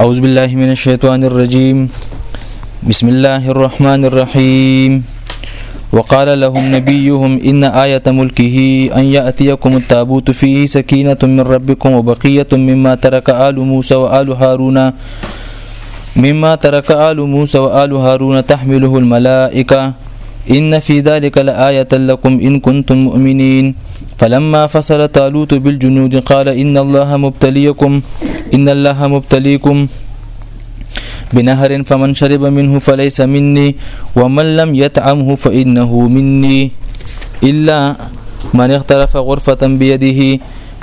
أعوذ بالله من الشيطان الرجيم بسم الله الرحمن الرحيم وقال لهم نبيهم إن آية ملكه أن يأتيكم التابوت فيه سكينة من ربكم وبقية مما ترك آل موسى وآل هارون مما ترك آل موسى وآل هارون تحمله الملائكة إن في ذلك لآية لكم إن كنتم مؤمنين فلما فصل طالوت بالجنود قال إن الله مبتليكم إن الله مبتليكم بنهر فمن شرب منه فليس مني ومن لم يطعمه فإنه مني إلا من اختلف غرفة بيده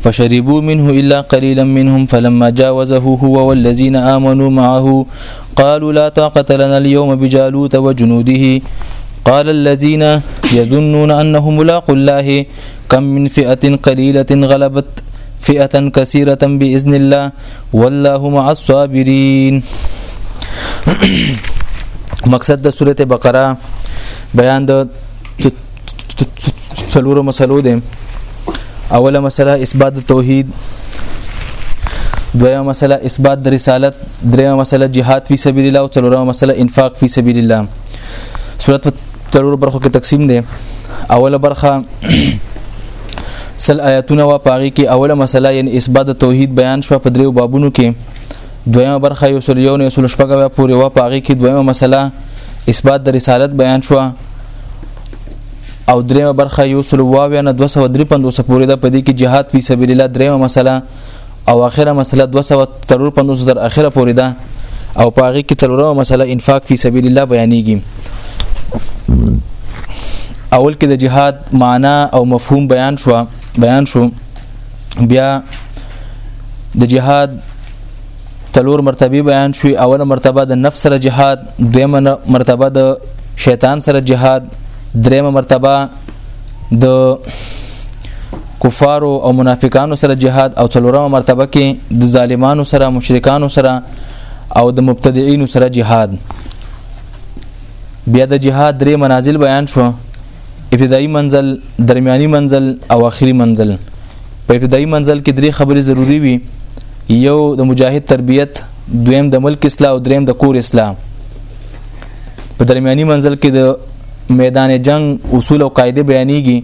فشربوا منه إلا قليلا منهم فلما جاوزه هو والذين آمنوا معه قالوا لا طاقة لنا اليوم بجالوت وجنوده قال الذين يظنون أنهم ملاقوا الله كم من فئة قليلة غلبت فئة كثيرة بإذن الله والله مع الصابرين مقصد د سورته بقره بیان د څلورو مسلو ده اوله مسله اثبات توحید دویمه مسله اثبات د رسالت دریمه مسله جهاد فی سبیل الله او څلورمه مسله انفاق فی سبیل الله صورت په څلورو برخو کې تقسیم ده اوله برخه سل آیاتونه وا پاغي کې اوله مسله یعنی اثبات توحید بیان شو په دریو بابونو کې دویمه برخه یو سل یو نه سل شپږه پورې و پاغي کې دویمه مسله اثبات د رسالت بیان شو او دریمه برخه یو سل واویا نه 253 پورې د پدې کې جهاد فی سبیل الله دریمه مسله او اخره مسله 253 تر اخره پورې ده او پاغي کې څلورمه مسله انفاق فی سبیل الله بیانېږي اول کې د جهاد معنا او مفهوم بیان شو بیان شو بیا د جهاد تلور مرتبه بیان شوې اوله مرتبه د نفس سره جهاد دویمه مرتبه د شیطان سره جهاد دریمه مرتبه د کفارو او منافقانو سره جهاد او څلورمه مرتبه کې د ظالمانو سره مشرکانو سره او د مبتدعين سره جهاد بیا د جهاد درې منازل بیان شو ابتدایي منزل درمیاني منزل او اخري منزل په ابتدایي منزل کې درې خبرې ضروری وي یو د مجاهد تربیت دویم د ملک اصلاح او دریم د کور اصلاح په درمیاني منزل کې د میدان جنگ اصول او قاعده بیانېږي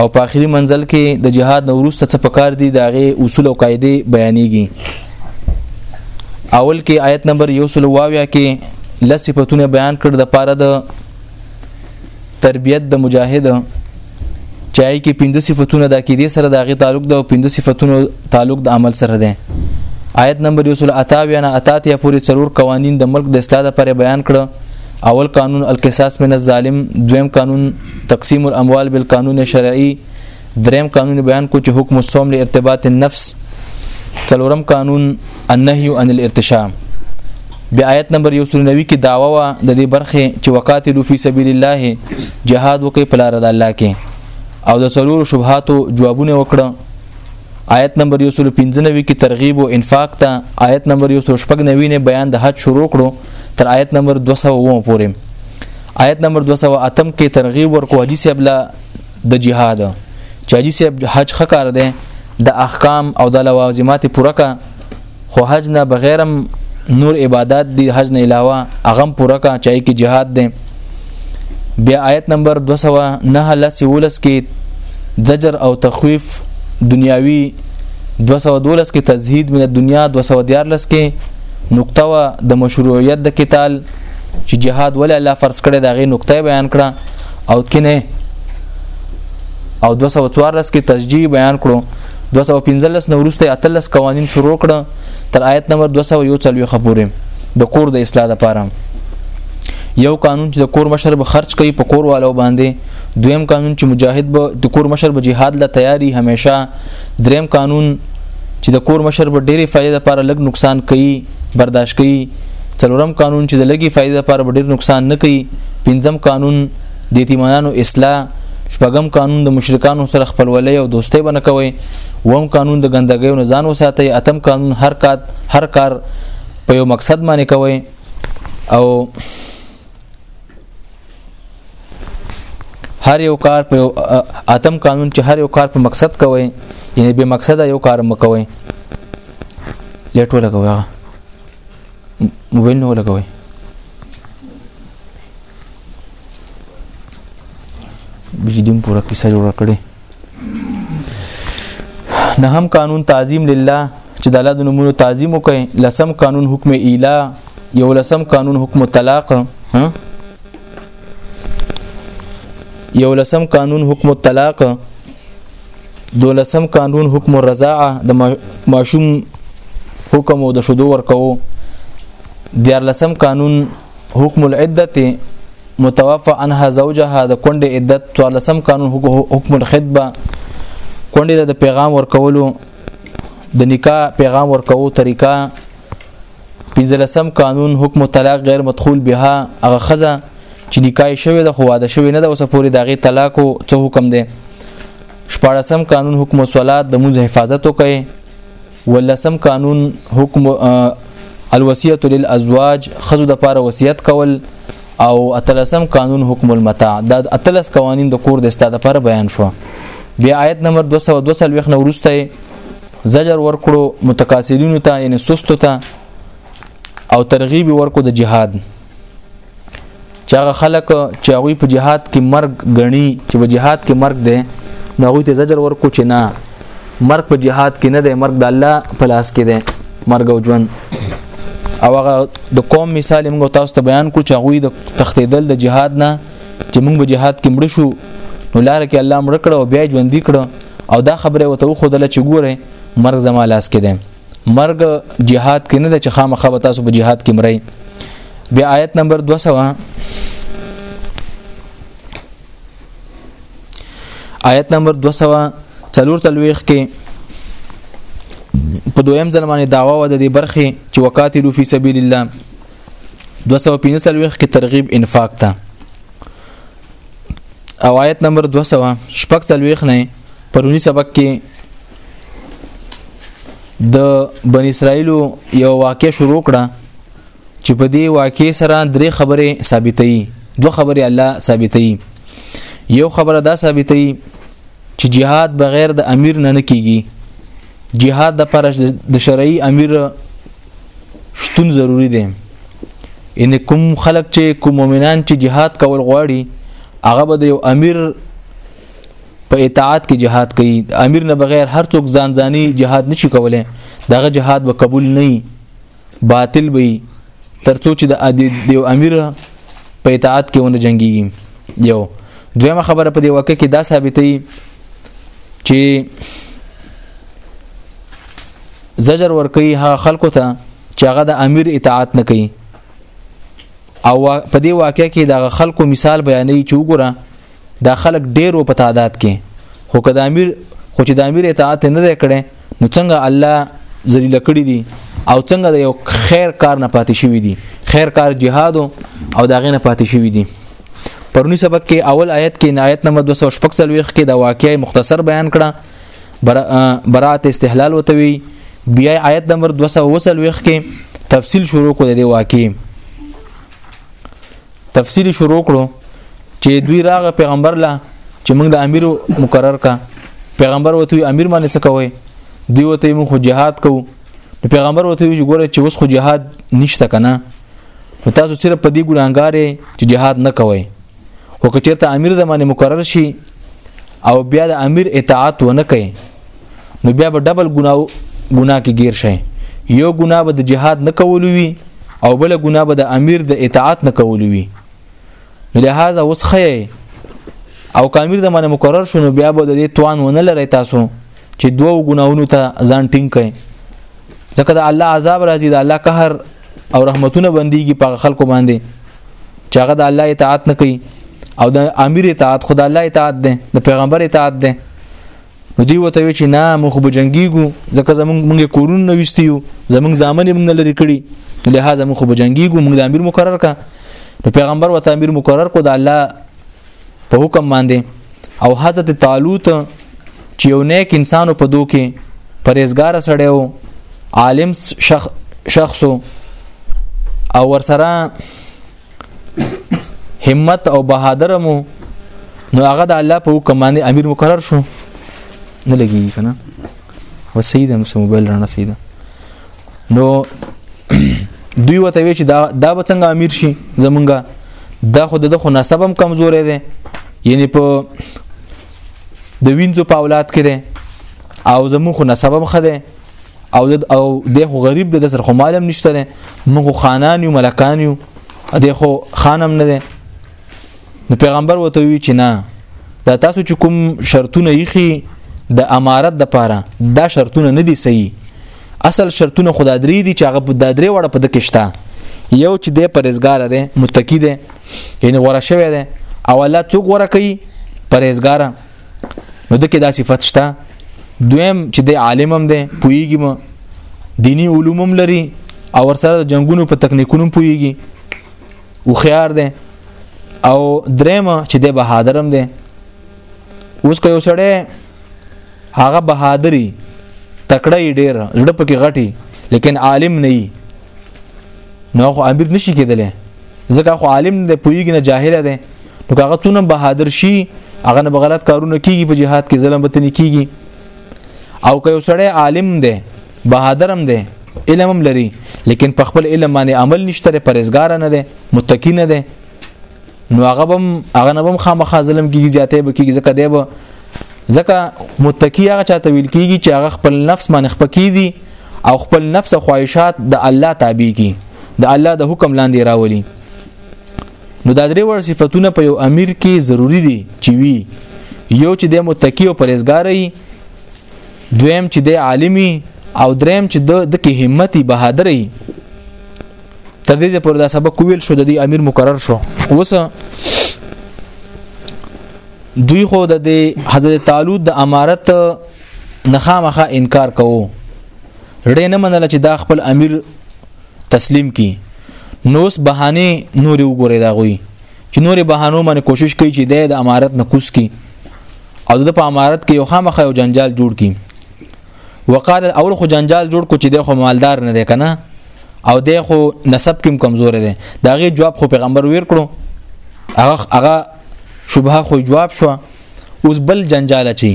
او په آخري منزل کې د جهاد نو وروسته څه پکار دي د هغه اصول او قاعده بیانېږي اول کې آیت نمبر 100 واویا کې لس صفاتونه بیان کړ د پاره د تربیت د مجاهد چای کې پنځه صفاتونه د عقیده سره د غي تعلق د پنځه صفاتونو تعلق د عمل سره ده آیت نمبر 228 نه اتاتیا پورې څلور قوانین د ملک د اصلاح لپاره بیان کړه اول قانون القصاص من الظالم دویم قانون تقسیم الاموال بالقانون شرعي دریم قانون بیان کو چې حکم الصوم لارتباط النفس څلورم قانون النهي عن الارتشاء بیا آیت نمبر 190 کې داوا وا د دې برخه چې وقاتلو فی سبیل الله جهاد وکي په لار د الله کې او د څلور شبهاتو جوابونه وکړه آیت نمبر 195 کې ترغیب او انفاق ته آیت نمبر 199 نه بیان د حج شروع کړو تر آیت نمبر 200 و پورې آیت نمبر 208 کې ترغیب ورکو حدیث ابلا د جهاد چاجي صاحب حج خکار دی د احکام او د لوازمات پوره کا خو حج نه بغیرم نور عبادت دی حج نه علاوه اغم پوره کا چای کې جهاد دی بیا آیت نمبر 209 لس ولس کې زجر او تخویف دنیاوی 212 کې تزهید من الدنیا 214 کې نقطه د مشروعیت د قتال چې جهاد ولې الله فرض کړی دا غي نقطه بیان کړه او کینه او 214 کې تسجیه بیان کړو 215 نو ورسته اتلس قوانین شروع کړه تر آیت نمبر 241 خبره د کور د اصلاح لپاره یو قانون چې د کور مشر به خرج کوي په کور والو باندې دویم قانون چې مجاهد به د کور مشر به jihad لا تیاری همیشه دریم قانون چې د کور مشر به ډېری فائدې لپاره لګ نقصان کوي برداشت کوي څلورم قانون چې د لګي فائدې لپاره ډیر نقصان نه کوي پنځم قانون د یتیمانو اصلاح شپږم قانون د مشرکانو سره خپلولۍ او دوستۍ بنه کوي وم قانون د ګندګۍ او نزان وساتي اتم قانون هر کار هر کار په یو مقصد باندې کوي او هر یو کار په اتم قانون چې هر یو کار په مقصد کوي یعنی به مقصد یو کار مکوي لټو لګوي هغه موبایل نه لګوي بجدیم پورا کیسه جوړ کړي نه هم قانون تعظیم لله چې د الله د نومونو تعظیم وکړي لسم قانون حکم اله یو لسم قانون حکم طلاق یو لسم قانون حکم طلاق دولسم قانون حکم الرضاعه د ماشوم حکم او د شودو ورکو دیار لسم قانون حکم العدت متوفى عنها زوجها د کونډې عدت تر لسم قانون حکم الخطبه کونډې د پیغام ورکولو د نکاح پیغام ورکوو طریقه پنځلسم قانون حکم طلاق غیر مدخول بها هغه خزه چې نکاح شوی د خو واده شوی نه د اوسه پوری دغه طلاق او څه حکم دی شپارسم قانون حکم صلات د موږ حفاظت وکړي ولسم قانون حکم الوصیت للازواج خزو د پاره وصیت کول او اتلسم قانون حکم المتاع دا اتلس قوانین د کور د استاد لپاره بیان شو بیا آیت نمبر 222 نه ورسته زجر ورکړو متکاسلینو ته یعنی سستو ته او ترغیب ورکو د جهاد چې هغه خلک چې هغه په جهاد کې مرګ غني چې په جهاد کې مرګ دی نو هغه ته زجر ورکو چې نه مرګ په جهاد کې نه دی مرګ د الله په لاس کې دی مرګ او ژوند او هغه د قوم مثال موږ تاسو ته بیان کو چې هغه د تختیدل د جهاد نه چې موږ په جهاد کې مړ شو نو لار کې الله مړ کړ او بیا ژوند کړ او دا خبره وته خو دل چې ګوره مرګ زما لاس کې دی مرګ جهاد کې نه ده چې خامخا به تاسو په جهاد کې مرئ بیا آیت نمبر 200 آیت نمبر 200 څلور تلويخ کې په دویم ځل باندې داوا و د دې برخې چې وقاتلو فی سبیل الله 245 کې ترغیب انفاق ته او آیت نمبر 200 شپږ تلويخ نه پرونی سبق کې د بن اسرائیلو یو واقع شروع کړه چې په دې واقع سره درې خبرې ثابتې دوه خبرې الله ثابتې یو خبره دا ثابتې چې جهاد بغیر د امیر نه نه کیږي جهاد د پر د شرعي امیر شتون ضروری دی ان کوم خلک چې کوم مؤمنان چې جهاد کول غواړي هغه به د یو امیر په اطاعت کې جهاد کوي امیر نه بغیر هر څوک ځان ځاني جهاد نشي کولای دغه جهاد به قبول نه باطل وي ترڅو چې د یو امیر په اطاعت کې ونه جنگيږي یو دویمه خبره په دې وکه کې دا ثابتې چې زجر ور کوي هغه خلکو ته چې هغه د امیر اطاعت نه کوي او په دې واقع کې د خلکو مثال بیانې چې وګوره دا خلک ډیرو په تعداد کې خو که د امیر خو چې د امیر اطاعت نه دی کړی نو څنګه الله ذلیل کړی دي او څنګه د یو خیر کار نه پاتې شوی دي خیر کار جهاد او دا غینه پاتې شوی دي پرونی سبق کې اول آیت کې آیت نمبر 246 کې دا واقعي مختصر بیان کړه برات استحلال وتوي بیا آیت نمبر 246 کې تفصیل شروع کړ د واقعي تفسیر شروع کړو چې دوی راغ پیغمبر لا چې موږ د امیر مقرر کا پیغمبر وته امیر باندې څه کوي دوی وته موږ خو جهاد کوو نو پیغمبر وته یو ګوره چې اوس خو جهاد نشته کنه نو تاسو صرف په دې ګناګارې چې جهاد نه کوي خو که چېرته امیر د باندې مقرر شي او بیا د امیر اطاعت ونه کوي نو بیا به ډبل ګناو ګناه کې گیر شي یو ګناه به د جهاد نه کولو وي او بل ګناه به د امیر د اطاعت نه کولو وي نو لهدا اوس خې او کامیر د منه مقرر شونه بیا به د دې توان ونه لري تاسو چې دوو ګناونو ته ځان ټینګ کړئ ځکه د الله عذاب راځي د الله قهر او رحمتونه بنديږي په خلکو باندې چې هغه د الله اطاعت نه کوي او د امیر اطاعت خدای الله اطاعت ده د پیغمبر اطاعت ده نو دی وته وی چې نه مونږ خو بجنګیګو ځکه زمونږ مونږ کورونه نه وستیو زمونږ ځامن مونږ نه لري کړی لہذا مونږ خو بجنګیګو مونږ د امیر مقرر کا نو پیغمبر وته امیر مقرر کو د الله په حکم باندې او حضرت طالوت چې یو نیک انسان په دوه کې پرېزګار سړی وو عالم شخص شخصو او ورسره همت او بهادر مو نو هغه د الله په حکم باندې امیر مقرر شو نه لګي کنه وسیده مس موبایل رانه سیده نو دوی وته وی چې دا دا به څنګه امیر شي زمونږه دا خو د خو نسب هم کمزورې ده یعنی په د وینځو په اولاد کې ده او زمون خو نسب هم خده او او د خو غریب د سر خو مالم نشته نه موږ خانان یو ملکان یو د خو خانم نه ده نو پیغمبر وته وی چې نه دا تاسو چې کوم شرطونه یخي د امارت د پاره دا شرطونه نه دي صحیح اصل شرطونه خدا درې دي چې هغه د درې وړه په دکشته یو چې د پرېزګار دی متکی دی یعنی غوړه شوی دی او الله څوک غوړه کوي پرېزګار نو دکې دا صفت شته دویم چې د عالم هم دی پویږي مو دینی علوم هم لري او ورسره د جنگونو په تکنیکونو پویږي او خيار دی او دریم چې د بهادر هم دی اوس که یو سړی هغه بهادری تکړه یې ډیر زړه پکې غټي لیکن عالم نه وي نو خو امیر نشي کېدلی ځکه خو عالم د پویګ نه جاهل دی نو هغه تونه بهادر شي هغه نه غلط کارونه کیږي په جهاد کې ظلم به تنه کیږي او که یو سړی عالم دی بهادر هم دی علم هم لري لیکن په خپل علم باندې عمل نشته پرېزګار نه دی متقی نه دی نو هغه بم هغه نه بم خامخا ظلم کیږي زیاتې به کیږي ځکه دی به ځکه متقی هغه چاته ویل کیږي چې هغه خپل نفس باندې خپکی دي او خپل نفس خواهشات د الله تابع کی د الله د حکم لاندې راولي نو دا درې وړ صفاتونه په یو امیر کې ضروری دي چې وي یو چې د متکی او پرېزګاری دویم چې د عالمی او دریم چې د کې همتی بهادرې تر دې پر دا سبق ویل شو د دې امیر مقرر شو اوس دوی خو د حضرت طالوت د امارت نخامخه انکار کوو ډې نه منله چې دا خپل امیر تسلیم کی نوس بهانه نورې وګوري دا غوي چې نورې بهانو باندې کوشش کوي چې د امارت نه کوس کی او د په امارت کې یو خامخ یو جنجال جوړ کی وقال اول خو جنجال جوړ کو چې د خو مالدار نه دی کنه او د خو نسب کوم کمزور دی دا غي جواب خو پیغمبر ویر کړو هغه هغه شبهه خو جواب شو اوس بل جنجال چي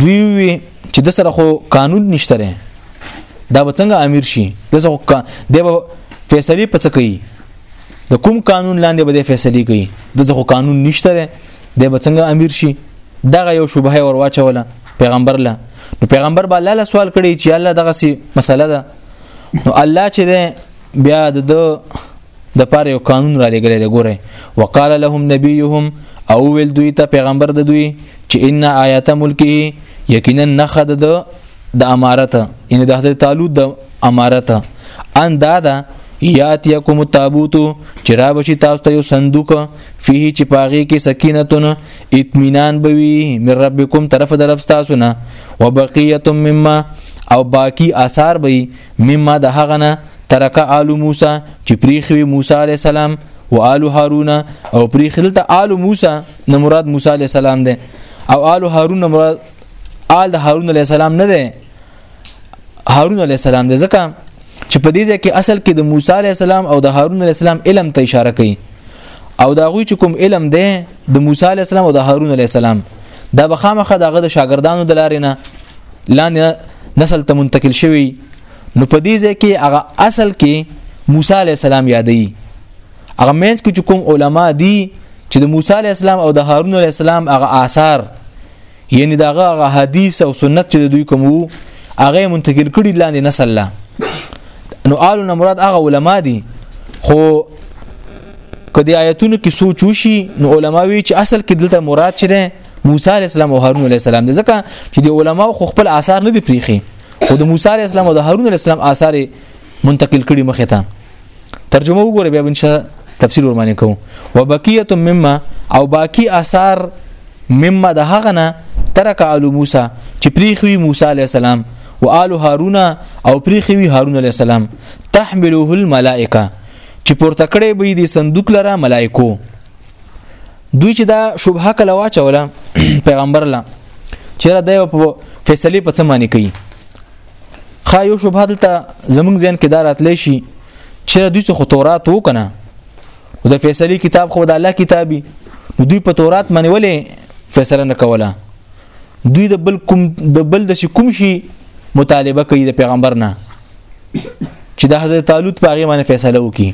دوی وی چې د سره خو قانون نشته رې دا به څنګه امیر شي د سره خو د به فیصله پڅ کوي د کوم قانون لاندې به د فیصله کوي د سره خو قانون نشته رې د به څنګه امیر شي دغه یو شوبه ور واچوله پیغمبر له نو پیغمبر با الله سوال کړی چې الله دغه سي مسله ده نو الله چې بیا د د پاره یو قانون را لګلې دی ګوره وقال لهم نبيهم او ویل دوی ته پیغمبر د دوی چې ان آیات ملکی یقینا نخد د د امارت ان د حضرت طالوت د امارت ان دادا یات یکم تابوت چې را بشي تاسو ته یو صندوق فيه چې پاغي کې سکینتون اطمینان بوي من ربکم طرف درف تاسو نه وبقیه مما او باقی آثار به مما د هغه نه ترک آل موسی چې پریخوي موسی عليه السلام او آل هارون او پریخل ته آل موسی نه مراد موسی عليه السلام ده او آل هارون نه مراد آل د هارون عليه السلام نه ده هارون عليه السلام ده ځکه چې په دې ځای کې اصل کې د موسی عليه السلام او د هارون عليه السلام علم ته اشاره کوي او دا غوي چې کوم علم ده د موسی علی السلام او د هارون علی السلام دا بخامخه دغه د شاګردانو د لارې نه لاندې نسل ته منتقل شوی نو په دې ځای کې هغه اصل کې موسی علی السلام یادوي هغه مینس کې کوم علما دي چې د موسی علی السلام او د هارون علی السلام هغه آثار یعنی دا هغه حدیث او سنت چې دوی کوم وو هغه منتقل کړي لاندې نسل لا نو آل نه مراد هغه علما دي خو کدی آیتونو کې سوچ وشي نو علما وی چې اصل کې دلته مراد چره موسی علی السلام او هارون علی السلام دي ځکه چې د علما خو خپل آثار نه دي پریخي خو د موسی علی السلام او د هارون علی السلام آثار منتقل کړي مخه ته ترجمه وګوره بیا ان شاء الله تفصیل ورمانه کوم وبقيه مما او باقی آثار مما د هغه نه ترک آل موسی چې پریخوي موسی عليه السلام او آل هارون او پریخوي هارون عليه السلام تحمله الملائکه چې پورته کړي به دي صندوق لره ملائکو دوی چې دا شوبه کله واچوله پیغمبر لا چیرې د فیصله په څه معنی کوي خا یو شوبه دلته زمونږ ځین کې دارات لې شي چې دوی څه تورات وکنه د فیصله کتاب خو د الله کتابي دوی په تورات باندې ولې فیصله نه کوله دوی د بل کوم د بل د کوم شي مطالبه کوي د پیغمبر نه چې د حضرت طالوت په هغه باندې فیصله وکي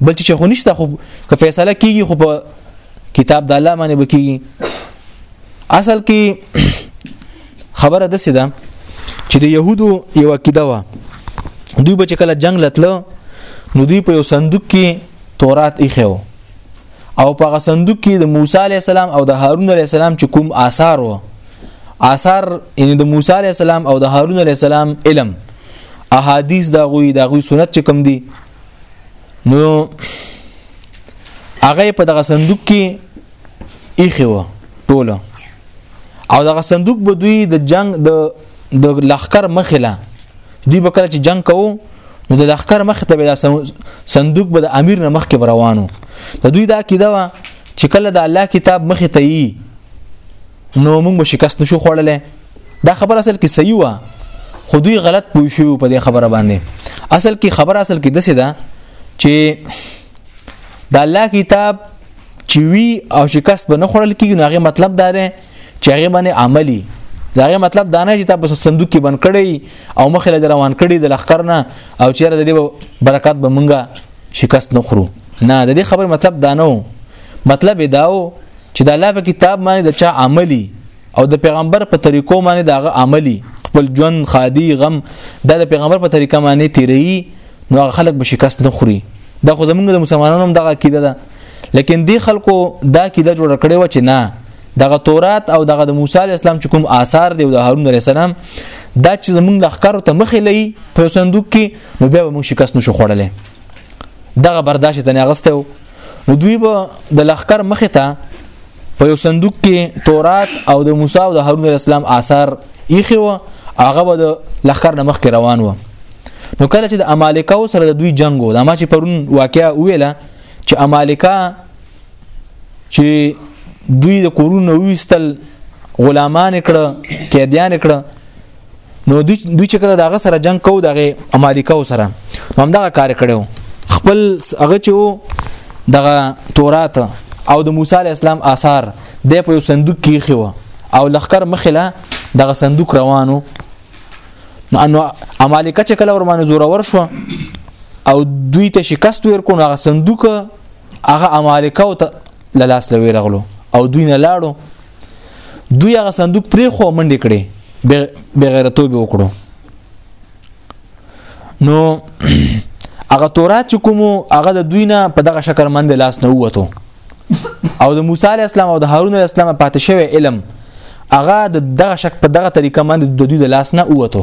بل چې خو نشته خو که فیصله کیږي خو په کتاب د الله باندې بکیږي اصل کې خبره د سیده چې د يهودو یو عقیده و دوی به چې کله جنگ لتلو نو دوی په یو صندوق کې تورات ایخو او په هغه صندوق کې د موسی علی السلام او د هارون علی السلام چې کوم آثار و آثار یعنی د موسی علی السلام او د هارون علی السلام علم احادیث دا غوي دا غوي سنت چې کوم دي نو هغه په دغه صندوق کې ایخه و ټوله او دغه صندوق به دوی د جنگ د د لخر مخله دوی به کله چې جنگ کوو نو د لخر مخ ته به دا صندوق به د امیر نه مخ کې روانو د دوی دا کیده وا چې کله د الله کتاب مخ ته یي نو موږ به شکست نشو خوړلې دا خبر اصل کې صحیح و خو دوی غلط پوه شو په دې خبره باندې اصل کې خبر اصل کې دسه ده چې د الله کتاب چې وی او شکست به نه خورل کیږي ناغه مطلب دا دی چې هغه باندې عملی داغه مطلب دا نه چې تاسو صندوق کې بند کړی او مخې له روان کړی د لخر نه او چیرې د دې برکات به مونږه شکست نه خورو نه د دې خبر مطلب دا نه مطلب دا و چې د الله په کتاب باندې د چا عملی او د پیغمبر په طریقو باندې دغه عملی خپل ژوند خادي غم د پیغمبر په طریقه باندې تیری نو خلک به شکست نه خوري دا خو زمونږ د مسلمانانو هم دغه عقیده ده لیکن دی خلکو دا کیده جوړ کړي و چې نه دغه تورات او دغه د موسی علی السلام چې کوم آثار دی او د هارون علی السلام دا چې زمونږ لخر ته مخې لې په صندوق کې نو بیا موږ شکست نشو خوړلې دغه برداشت ته نه غسته نو دوی به د لخر مخې ته په یو صندوق کې تورات او د موسی او د هارون علی السلام آثار یې خو هغه به د لخر نمخ کې روان و نو کله چې د امالیکاو سره د دوی جنگ و د ما چې پرون واقعیا ویله چې امالیکا چې دوی د کورونو ویستل غلامان کړه قیدیان کړه نو دوی دوی چې کړه دغه سره جنگ کو دغه امالیکا سره هم دا کار کړو خپل هغه چې دغه تورات او د موسی علی السلام آثار د په صندوق کې خو او لخر مخله دغه صندوق روانو نو انو امالیکه چې کله ورمانه زور ور شو او دوی ته شکست ورکو نو هغه صندوق هغه امالیکه او لاس لوي رغلو او دوی نه لاړو دوی هغه صندوق پرې خو منډې کړې بغیرتوب وکړو نو هغه تورات چې کوم هغه د دوی نه په دغه شکر مند لاس نه ووتو او د موسی علی السلام او د هارون علی السلام پاتې شوی علم هغه د دغه شک په دغه طریقه باندې د دوی د لاس نه اوته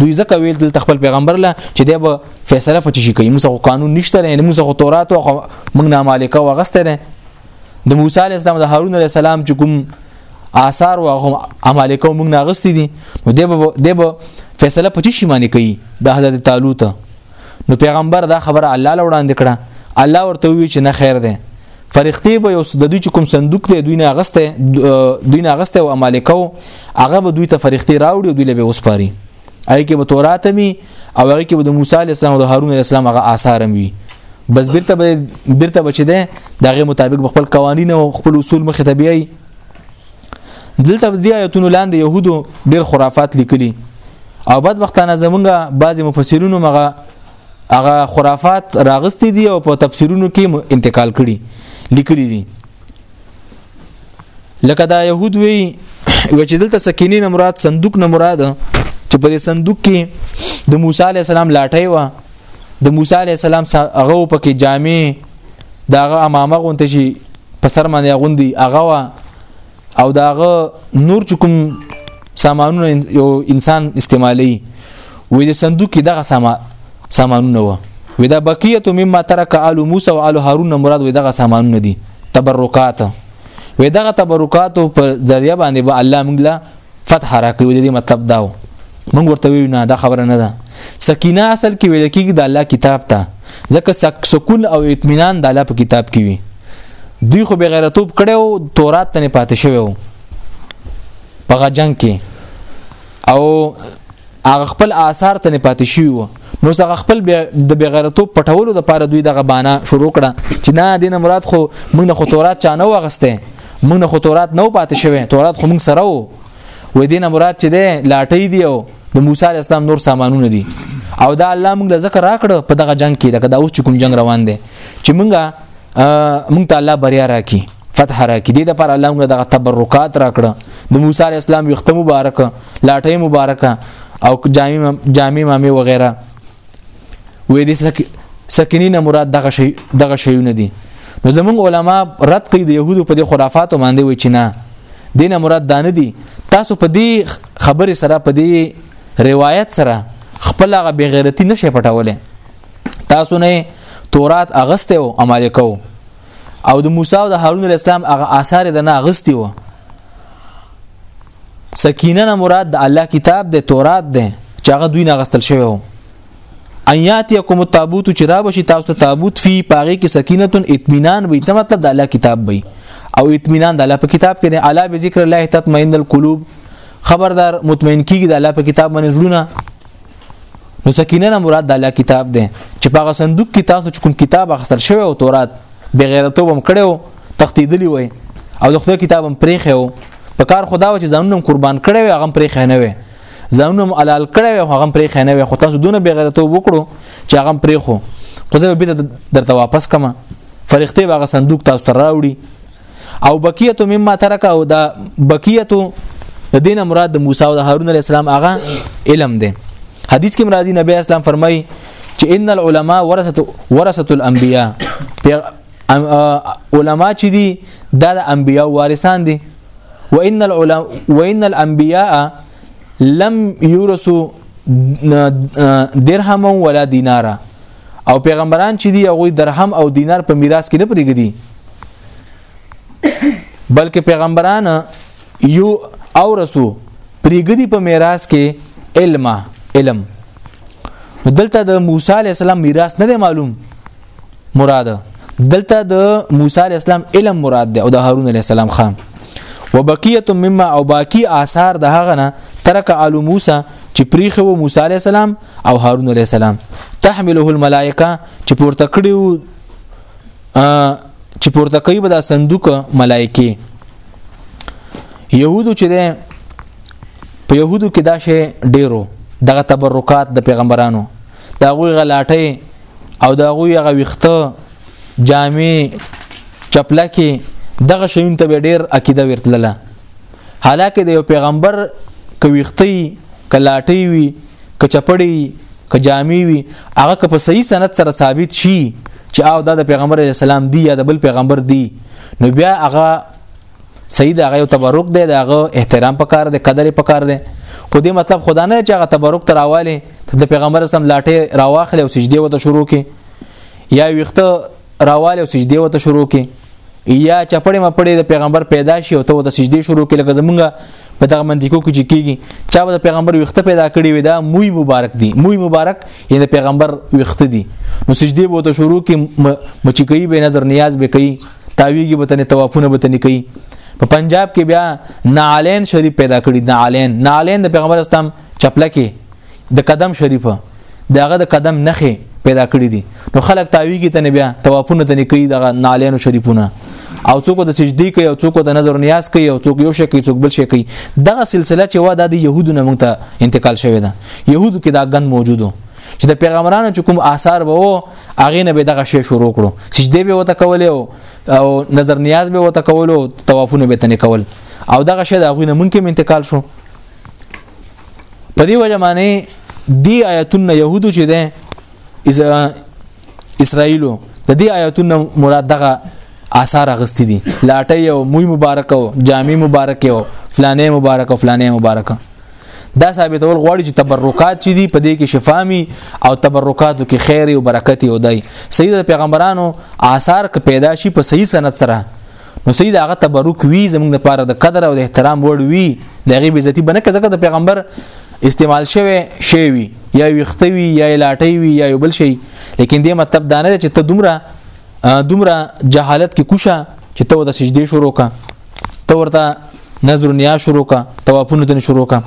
دوی ځکه ویل د خپل پیغمبر له چې دی به فیصله پچ شي کوي موږ قانون نشته نه موږ خو تورات او موږ نه مالک او غسته نه د موسی علی السلام د هارون علی السلام چې کوم آثار او هغه مالک او موږ نه غستی دي نو دی به دی به فیصله پچ شي باندې کوي د حضرت طالوت نو پیغمبر دا خبره الله له وړاندې کړه الله ورته وی چې نه خیر ده فرښتې به یو د دوی چې کوم صندوق دی دوی نه اغسته دوی نه اغسته او مالکو هغه به دوی ته فرښتې راوړي دوی له به وسپاري اې کې به تورات می او هغه کې به د موسی علی السلام او د هارون علی السلام هغه آثار می بس بیرته به بیرته بچی ده دغه مطابق خپل قوانین او خپل اصول مخ ته بیایي دلته د آیتونو لاندې يهودو ډېر خرافات لیکلي او بدبختانه زمونږه بعضی مفسرینو مغه هغه خرافات راغستې دي او په تفسیرونو کې انتقال کړي لیکلي دي لکه دا يهود وی و چې دلته سکینه نه مراد صندوق نه مراد چې په صندوق کې د موسی عليه السلام لاټه و د موسی عليه السلام هغه پکې جامع داغه امامه غونته شي په سر باندې غوندي هغه وا او داغه نور چکم سامانونه یو انسان استعمالي وې د صندوق کې دغه سامان سامانونه و وې دا بقیه مما ترک آل موسی او آل هارون مراد وې دغه سامانونه دي تبرکات وې دغه تبرکات په ذریعہ باندې به با الله موږ فتح راکړي د دې مطلب داو مونږ ورته ویو نه دا خبره نه ده سکینه اصل کې ویل کېږي د الله کتاب ته ځکه سکون او اطمینان د الله په کتاب کې وي دوی خو به غیرتوب کړو تورات ته نه پاتې شوی وو په غجنګ کې او هغه خپل آثار ته نه پاتې شوی وو نو څنګه خپل د بغیرتوب پټولو د پاره دوی دغه بانه شروع کړه چې نه دینه مراد خو موږ نه خو تورات چانه وغسته موږ نه خو تورات نو پاتې شوی تورات خو موږ سره وو و دینه مراد چې ده لاټي دی او د موسی اسلام نور سامانونه دي او دا الله موږ له ذکر راکړه په دغه جنگ کې دغه دا اوس کوم جنگ روان دی چې موږ موږ ته الله بریا راکړي فتح راکړي د لپاره الله موږ دغه تبرکات راکړه د موسی عليه السلام وخت مبارک لاټه مبارکه او جامع جامع مامي وغيرها وې دي سکینی نه مراد دغه شی دغه شیونه دي نو زمونږ علما رد کوي د يهودو په خرافاتو باندې وي چې نه دینه مراد دانه دي تاسو په دې خبره سره په دې روایت سره خپل هغه بغیرتی نشه پټولې تاسو نه تورات اغسته او عمل کو او د موسی او د هارون الاسلام هغه آثار د نه اغستی وو سکینه نه مراد د الله کتاب د تورات ده چې هغه دوی نه غستل شوی وو ان یاتیکم التابوت چې را بشي تاسو ته تابوت فی پاغي کې سکینه اطمینان وي څه مطلب د الله کتاب وي او اطمینان د الله په کتاب کې نه الا بذکر الله تطمئن القلوب خبردار مطمئن کیږي د الله په کتاب باندې زړونه نو سکینه نه مراد د الله کتاب دی چې په هغه صندوق کې تاسو چې کوم کتاب اخستل شوی او تورات به غیرتوب هم کړو تختیدلی وای او د خدای کتاب هم پرې خو په کار خدا و چې ځانونه قربان کړي وي هغه پرې خنه وي ځانونه حلال کړي وي هغه پرې خنه وي خو تاسو دونه به غیرتوب وکړو چې هغه پرې خو خو زه به درته واپس کما فرښتې هغه صندوق تاسو ته راوړي او بقیه مما ترک او دا بقیه د دینه مراد د موسی او د هارون علی السلام هغه علم دی حدیث کې مرাজি نبی اسلام فرمایي چې ان العلماء ورثه ورثه الانبیاء علما چې دي دا د انبیاء وارثان دي وان العلماء وان الانبیاء لم يورثوا درهما ولا دينارا او پیغمبران چې دی هغه درهم او دینار په میراث کې نه پرېږدي بلکې پیغمبران یو او رسو پرېږدي په میراث کې علم علم دلته د موسی علی السلام میراث نه معلوم مراد دلته د موسی علی السلام علم مراد ده او د هارون علی السلام خان وبقيه مما او باقی آثار د هغه نه ترک آل موسی چې پریخه و موسی علی السلام او هارون علی السلام تحمله الملائکه چې پورته کړیو چې پورته کوي به دا صندوق ملائکه يهودو چې ده په يهودو کې دا شی ډیرو دغه تبرکات د پیغمبرانو دا غوي غلاټي او دا غوي هغه وخته جامع چپلکه دغه شیون ته ډیر عقیده ورتلله حالکه د یو پیغمبر کويختی کلاټي وي کچپړی که جامي وي هغه که په صحیح سند سره ثابت شي چې او دا د پیغمبر علی السلام دی یا د بل پیغمبر دی نو بیا هغه صحیح دا غو تبرک دی دا غو احترام پکار دی قدر پکار دی خو دې مطلب خدا نه چې هغه تبرک تراواله د پیغمبر سم لاټه راواخله او سجدي وته شروع کړي یا ویخته راواله او سجدي وته شروع کې یا چپړې مپړې د پیغمبر پیدا شي او ته د سجدي شروع کې لکه زمونږه په دغه منطقو کې چې کیږي چا به د پیغمبر ویخته پیدا کړی وي دا موی مبارک دی موی مبارک یې د پیغمبر ویخته دی نو سجدي به ته شروع کې مچي کوي به نظر نیاز به کوي تاویږي به تنه توافونه به تنه کوي په پنجاب کې بیا نعلین شریف پیدا کړی نعلین نعلین د پیغمبر اسلام چپلکه د قدم شریفه دغه د قدم نخې پیدا کړې دي نو خلک تاویږي ته بیا توافونه ته کوي دغه نالینو شریفونه او څوک د سجدي کوي او څوک د نظر نیاز کوي او څوک یو شي کوي څوک بل شي کوي دغه سلسله چې وا د يهودو نه مونږ ته انتقال شوې ده يهودو کې دا غن موجودو چې د پیغمبرانو چې کوم آثار به وو هغه نه به دغه شی شروع کړو سجده به وته کول او نظر نیاز به وته کول او طوافونه به تنه کول او دغه شی د هغه نه مونږ کې انتقال شو په دې وجه باندې دی آیتونه يهودو چې ده اسرائیلو د دې آیتونه مراد دغه آثار غستی دي لاټي او موي مبارک او جامع مبارک او فلانه مبارک او فلانه مبارک دا ثابتول غواړي چې تبرکات چې دي په دې کې شفامي او تبرکاتو کې خیر او برکت او دای سید پیغمبرانو آثار ک پیدا شي په صحیح سند سره نو سید هغه تبرک وی زمونږ لپاره د قدر او د احترام وړ وی د غیب عزت بنه کزه د پیغمبر استعمال شوی شی وی یا ویختوی یا لاټی وی یا بل شی لیکن دې مطلب دا نه چې ته دومره دومره جهالت کې کوشه چې ته د سجدي شروع کا ته ورته نظر نیا شروع کا توافونه دن شروع کا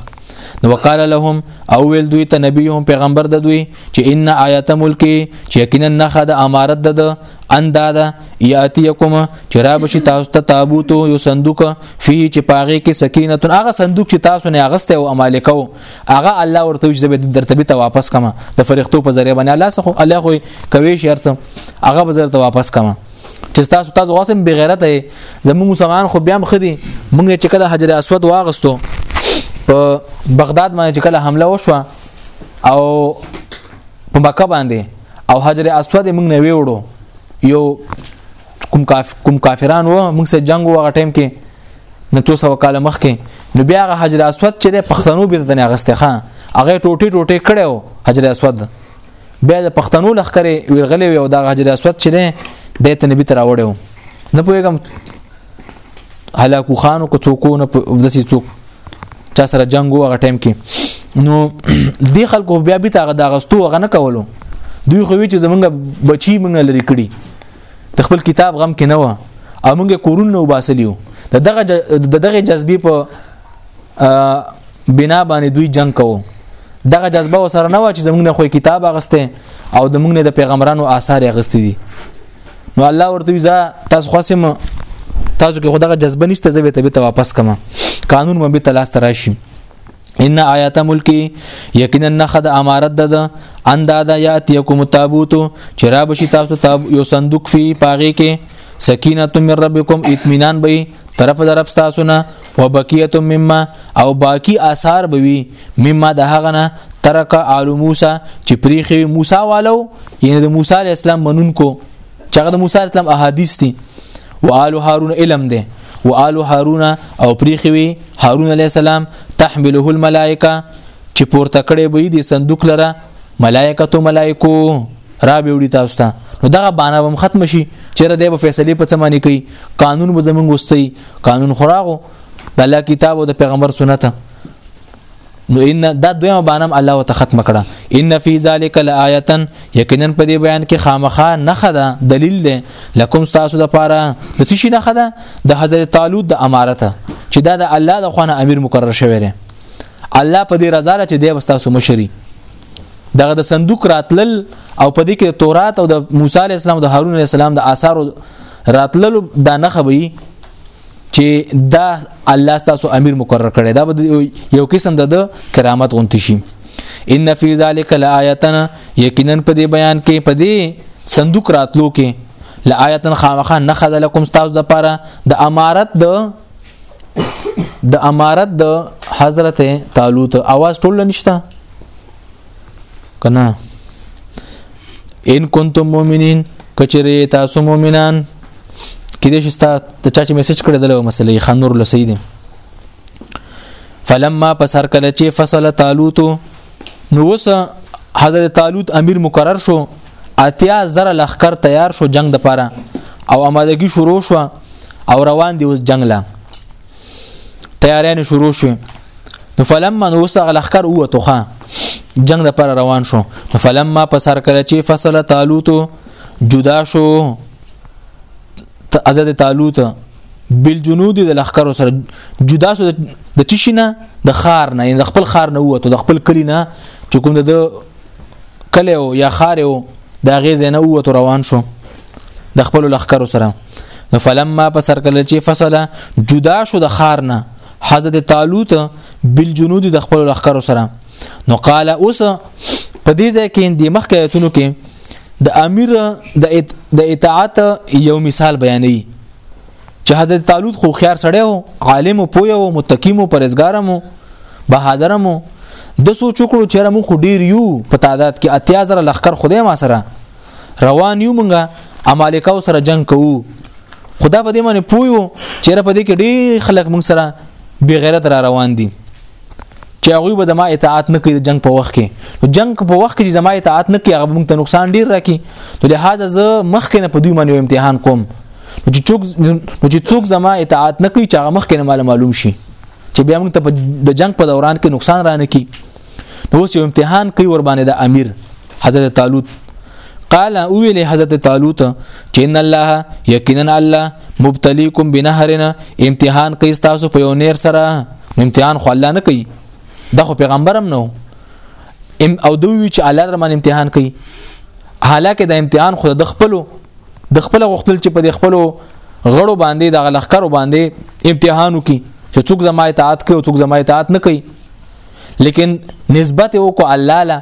نو وقال لهم او ویل دوی ته نبیهم پیغمبر د دوی چې ان آیات ملک چې یقینا نخد امارت د اندادا یاتیکم چې را بشي تاسو ته تابوت یو صندوق فيه چې پاغه کې سکینه هغه صندوق چې تاسو نه اغسته او امالکو هغه الله ورته چې به درته به واپس کما د فرښتو په ذریعہ باندې الله سخو الله خو کوي شي ارسم هغه به درته واپس کما چې تاسو تاسو غوسم بغیرت یې زموږ مسلمان خو بیا مخدي موږ چې کله حجر اسود واغستو په بغداد باندې چې کله حمله وشوه او په مکه باندې او حجر اسود موږ نه ویوړو یو کوم کاف کوم کافران و موږ سره جنگ و غټیم کې نو څو سو کال مخکې نو بیا غ حجر اسود چې د پښتنو به دنه غسته خان هغه ټوټي ټوټي کړو حجر اسود بیا د پښتنو لخرې ویرغلې وي او د حجر اسود چې د نبی تر وړو نه پوهېږم هلاکو خانو کو څوک نه دسی څوک چا سره جنگ و هغه ټایم کې نو دی خلکو بیا به تاغه د غستو هغه نه کولو دوی خو وی چې زمونږ بچی مونږ لري کړي د خپل کتاب غم کې نه و او مونږ کورون نه وباسلیو د دغه د دغه جذبې په بنا باندې دوی جنگ کوو دغه جذبه وسره نه و چې زمونږ نه خو کتاب اغسته او د مونږ نه د پیغمبرانو آثار اغستې دي نو الله ورته وی تاسو خاصم تاسو کې خدغه جذبه نشته زه به ته به واپس کما قانون مبه تلاس تراشم ان آیات ملکی یقینا نخد امارت د اندادا یاتیکم تابوت چرا بشی تاسو تاب یو صندوق فی پاغه کې سکینه من ربکم اطمینان به طرف در رب تاسو نه وبقیه مما او باقی آثار به وی مما د هغه نه ترک آل موسی چې پریخي موسی والو یعنی د موسی علی السلام منونکو چې هغه د موسی اسلام احادیث دي و آل هارون علم ده و آل هارون او پریخي هارون علی السلام تحمله الملائکه چې پورته کړي به دي صندوق لره ملائکه تو ملائکو را به وړي تاسو ته نو دغه باندې هم ختم شي چې را دې په فیصله په څمانی کوي قانون به زمونږ وستي قانون خراغو د الله کتاب او د پیغمبر سنت نو ان دا دویمه بانم الله وت ختم کړه ان فی ذلک لآیه یقینا په دې بیان کې خامخا نه خدا دلیل ده لکم تاسو د پاره د څه شي نه خدا د حضرت طالوت د امارت چې دا د الله د خوانه امیر مقرر شوی دی الله په دې رضا چې دی تاسو مشری دغه د صندوق راتلل او په دې کې تورات او د موسی علی السلام او د هارون علی السلام د آثار راتلل دا نه خبي چې دا الله تاسو امیر مقرر کړی دا یو قسم د کرامت غونتی شي ان فی ذلک لآیتنا یقینا په دې بیان کې په دې صندوق راتلو کې لآیتن خامخا نخذ لكم تاسو د پاره د امارت د د امارت د حضرت طالوت اواز ټول نشته کنه ان کنتم مؤمنین کچری تاسو مؤمنان کې دې شستا ته چا چې میسج کړی دلو مسلې خان نور لسید فلما پس هر کله چې فصل طالوت نو وس حضرت طالوت امیر مقرر شو اتیا زره لخر تیار شو جنگ د پاره او آمادګي شروع شو او روان دی اوس جنگ لا تیارانه شروع شو نو فلما نو وسغه لخر او توخه جنگ د پر روان شو نو فلما په سر کله چې فصل طالوت جدا شو ازد طالوت بل جنود د لخر سره جدا شو د چشینه د خار نه د خپل خار نه وته د خپل کلی نه چې کوم د کله یا خار او د غیز نه وته روان شو د خپل لخر سره نو فلما په سر کله چې فصل جدا شو د خار نه حضرت طالوت بالجنود د خپل لخر سره نو قال اوس په دې ځای کې د مخکې ایتونو کې د امیر د اطاعت یو مثال بیانوي چې حضرت طالوت خو خيار سړی وو عالم او پوه او متقیم او پرهیزګارم او بهادرم د سوچ وکړو چې موږ خو ډیر یو په تعداد کې اتیا زره لخر خدای ما سره روان یو مونږه امالیکاو سره جنگ کوو خدا په دې باندې پویو چیرې په دې کې ډېر خلک مونږ سره بی غیرت را روان دي چې هغه به زما اطاعت نه کوي د جنگ په وخت کې جنگ په وخت کې زما اطاعت نه کوي هغه موږ ته نقصان ډیر راکړي نو لهدا زه مخکې نه په دوی باندې امتحان کوم نو چې څوک نو چې څوک زما اطاعت نه کوي چې هغه مخکې نه معلوم شي چې بیا موږ ته د جنگ په دوران کې نقصان رانه کی نو اوس یو امتحان کوي ور باندې د امیر حضرت طالوت قال اویل حضرت طالوت چې ان الله یقینا الله مبتلیکم بنهرنا امتحان کوي تاسو په یو نیر سره امتحان خو الله نه کوي دا خو پیغمبرم نو ام او دوی چې الله در باندې امتحان کوي حالکه د امتحان خو د خپلو د خپل غختل چې په د خپلو غړو باندې د غلخکرو باندې امتحانو کې چې څوک زما اطاعت کوي او څوک زما اطاعت نه کوي لیکن نسبت او کو الله لا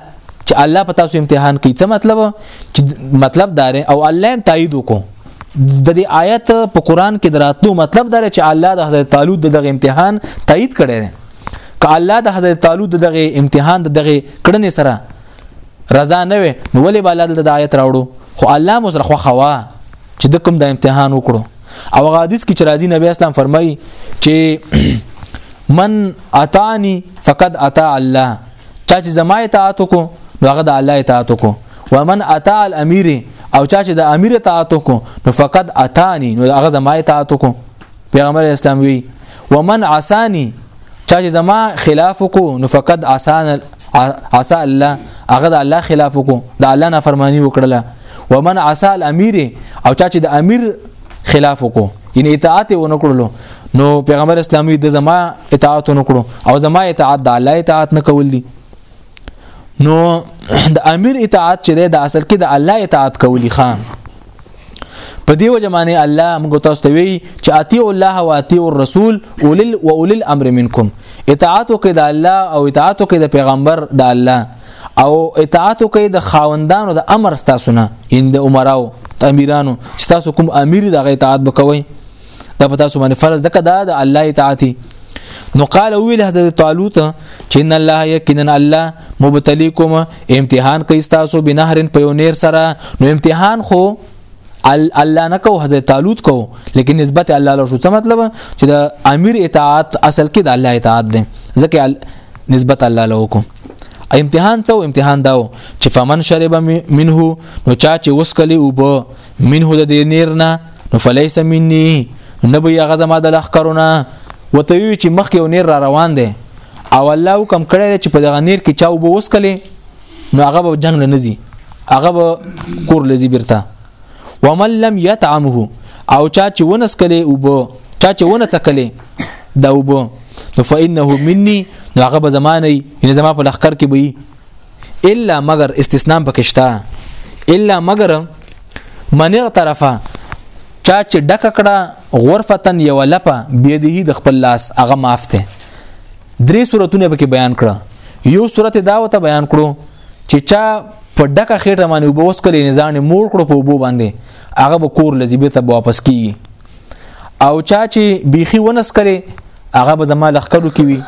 چې الله په تاسو امتحان کوي څه مطلب چې مطلب دار او الله هم تایید وکړو د دې آیت په قران کې دراتلو مطلب دار چې الله د حضرت طالوت دغه امتحان تایید کړي دی که الله د حضرت طالوت دغه امتحان دغه کړنې سره رضا نه وي نو ولې بالا د آیت راوړو خو الله مو سره خو خوا چې د کوم د امتحان وکړو او هغه حدیث کې چې راځي نبی اسلام فرمایي چې من اتانی فقد اتا الله چا چې زما اطاعت وکړو نو هغه د الله اطاعت وکړو ومن اتا الامیر او چا چې د امیر اطاعت وکړو نو فقد اتانی نو هغه زما اطاعت وکړو پیغمبر اسلام وی ومن عصانی چا چې زما خلاف وکړو نو فقد عصان عسى الله هغه د الله خلاف وکړو د الله نافرمانی وکړله ومن عسى الامير او چا چې د امیر خلاف وکړو ان اطاعت و نکړلو نو پیغمبر اسلامي د زما اطاعت و نکړو او زما اطاعت د الله اطاعت نه کول دي نو د امیر اطاعت چې د اصل کې د الله اطاعت کولی خان په دیو جمانه الله موږ تاسو ته وی چې اطیع الله او اطیع الرسول اولل و اولل الامر منکم اطاعت وکړئ د الله او اطاعت وکړئ د پیغمبر د الله او اطاعت وکړئ د خاوندانو د امر تاسو نه ان د عمراو امیرانو چې تاسو کوم امیر د اطاعت وکوي دا په تاسو باندې فرض ده کدا د الله اطاعت نو قال ویل حضرت طالوت چې ان الله یقینا الله مبتلیکم امتحان کوي تاسو بنهرن په یو نیر سره نو امتحان خو الله نه کو حضرت طالوت کو لیکن نسبت الله له شو څه مطلب چې د امیر اطاعت اصل کې د الله اطاعت دی ځکه نسبت الله له وکم امتحان څو امتحان داو چې فمن شرب منه نو چا چې وسکلی او منه د دې نیر نه نو فلیس مني نه به هغه زما د لخ کرونه وته وی چې مخ یو نیر را روان دی او الله حکم کړی چې په دغه نیر کې چا وبو وسکلې نو هغه به جنگ نه نزي هغه به کور لزی بیرته ومن لم يطعمه او چا چې ونس کله او بو چا چې ونه څکلې دا وبو نو فإنه مني هغه به زمانه یې زما په لخر کې به الا مگر استثناء پکشتا الا مگر من اغترفه چا چې ډک کړه غرفتن یو لپه بيدیه د خپل لاس هغه مافته درې صورتونه پکې بیان کړه یو صورت دا وته بیان کړو چې چا په ډکه خېټه باندې وبوس کړي نزان مور کړو په وبو باندې هغه به کور لذيبه ته واپس کیږي او چا چې بیخي ونس کړي هغه به زما لخرو کې وي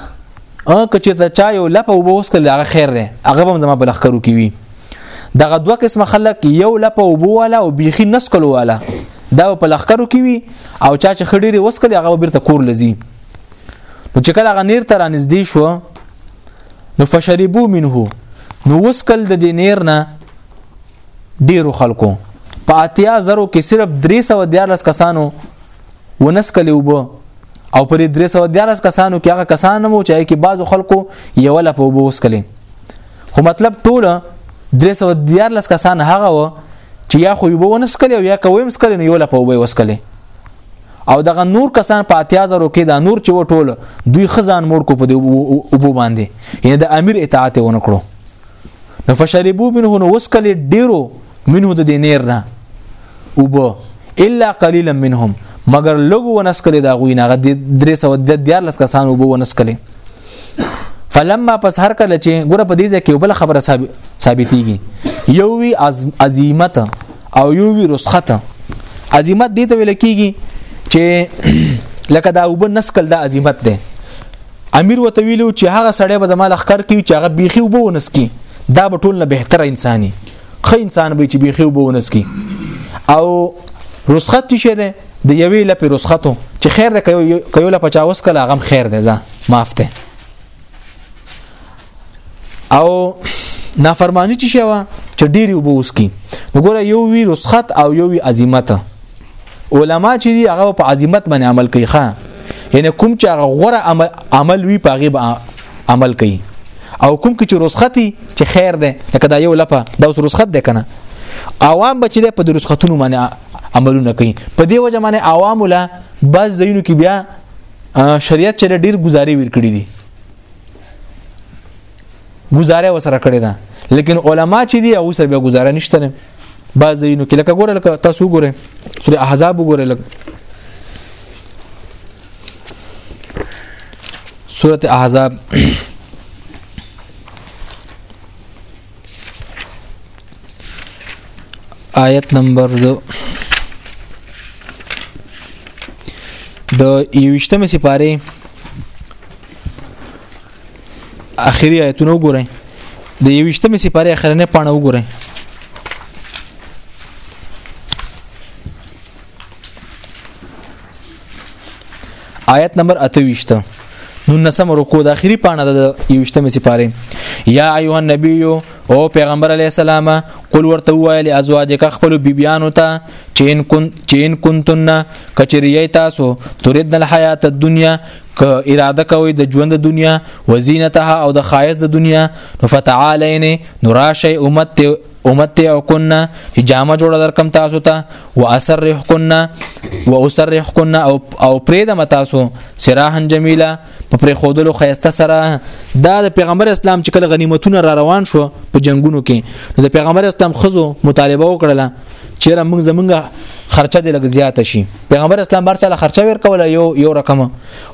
ا کچې ته چا یو لپ او بوس کړي هغه خیر دی هغه به زما په لخرو کې وي دغه دوه قسم خلک یو لپ او بو والا او بیخي نس کړو والا دا په لخرو کې وي او چا چې خډيري وس کړي هغه بیرته کور لذي نو چې کله هغه نیر تر نږدې شو نو فشربو منه نو وسکل د دې نیر نه ډیرو خلکو په اتیا زرو کې صرف 314 کسانو ونس کلی وبو او پر 314 کسانو کې هغه کسان مو چې کې بعضو خلکو یو لا په وبو وسکلې خو مطلب ټول 314 کسان هغه و چې یا خو یو ونس کلی او یا کویم سکلی نو یو لا په وبو وسکلې او دغه نور کسان په اتیا زرو کې دا نور چې وټول دوی خزان مور کو په وبو باندې یعنی د امیر اطاعت ونکړو نو فشربو منه نو وسکل ډیرو منه د دینیر نه وبو الا قليلا منهم مگر لګو ونسکل دا غوی نه غد 314 کسان وبو ونسکل فلما پس هر کله چې ګوره په دې ځکه بل خبره ثابتېږي یو وی عظمت او یو وی رسخت عظمت دې ته ویل کېږي چې لکه دا وب نسکل دا عظمت ده امیر وته ویلو چې هغه سړی به زما لخر کوي چې هغه بیخي وبونس کی دا به ټول نه بهتر انساني خې انسان به چې بیخي وبونس کی او رسخت شه ده د یوې لپې رسختو چې خیر ده کيو لپچاوس کله غم خیر ده ځه معاف ته او نافرمانی چې شوه چې ډېری وبو اوس کی نو ګوره یو وی رسخت او یو وی عظمت علما چې دی هغه په عظمت باندې عمل کوي ښا یعنی کوم چې هغه غوره عمل, عمل وی په هغه عمل کوي او کوم کې چې رسختی چې خیر ده لکه دا یو لپه دا اوس رسخت ده کنه عوام بچی ده په د رسختونو باندې عملونه کوي په دې وجه باندې عوام له بعض ځایونو کې بیا شریعت چې ډیر گزارې ور کړی دي گزاره وسره کړی دا لیکن علما چې دی او سره به گزاره نشته نه بعضی نو کې لکه ګوره لکه تاسو ګوره سورې احزاب ګوره لکه سورته احزاب آیت نمبر 2 د یوشتمه سپاره اخیری آیتونه وګورئ د یوشتمه سپاره اخرنه پاڼه وګورئ آیت نمبر 28 نو نسم رکو د اخیری پانه د یوشتمه سپاره یا ایه النبی او پیغمبر علی السلام قل ورته وایل ازواجک خپل بیبیانو ته چین کن چین کنتن کچریه تاسو ترید د حیات الدنیا ک اراده کوي د ژوند د دنیا وزینتها او د خایس د دنیا نو فتعالین نو راشی امت امت او کنا چې جامه جوړه درکم تاسو ته واسرح کنا واسرح کنا او او پرېدم تاسو سراحن جمیلا په پرې خودلو خيسته سره دا د پیغمبر اسلام چې کله غنیمتونه را روان شو په جنگونو کې د پیغمبر اسلام خزو مطالبه وکړه چیرې موږ زمونږه خرچه د لګ زیات شي پیغمبر اسلام بار چاله خرچه ور کوله یو یو رقم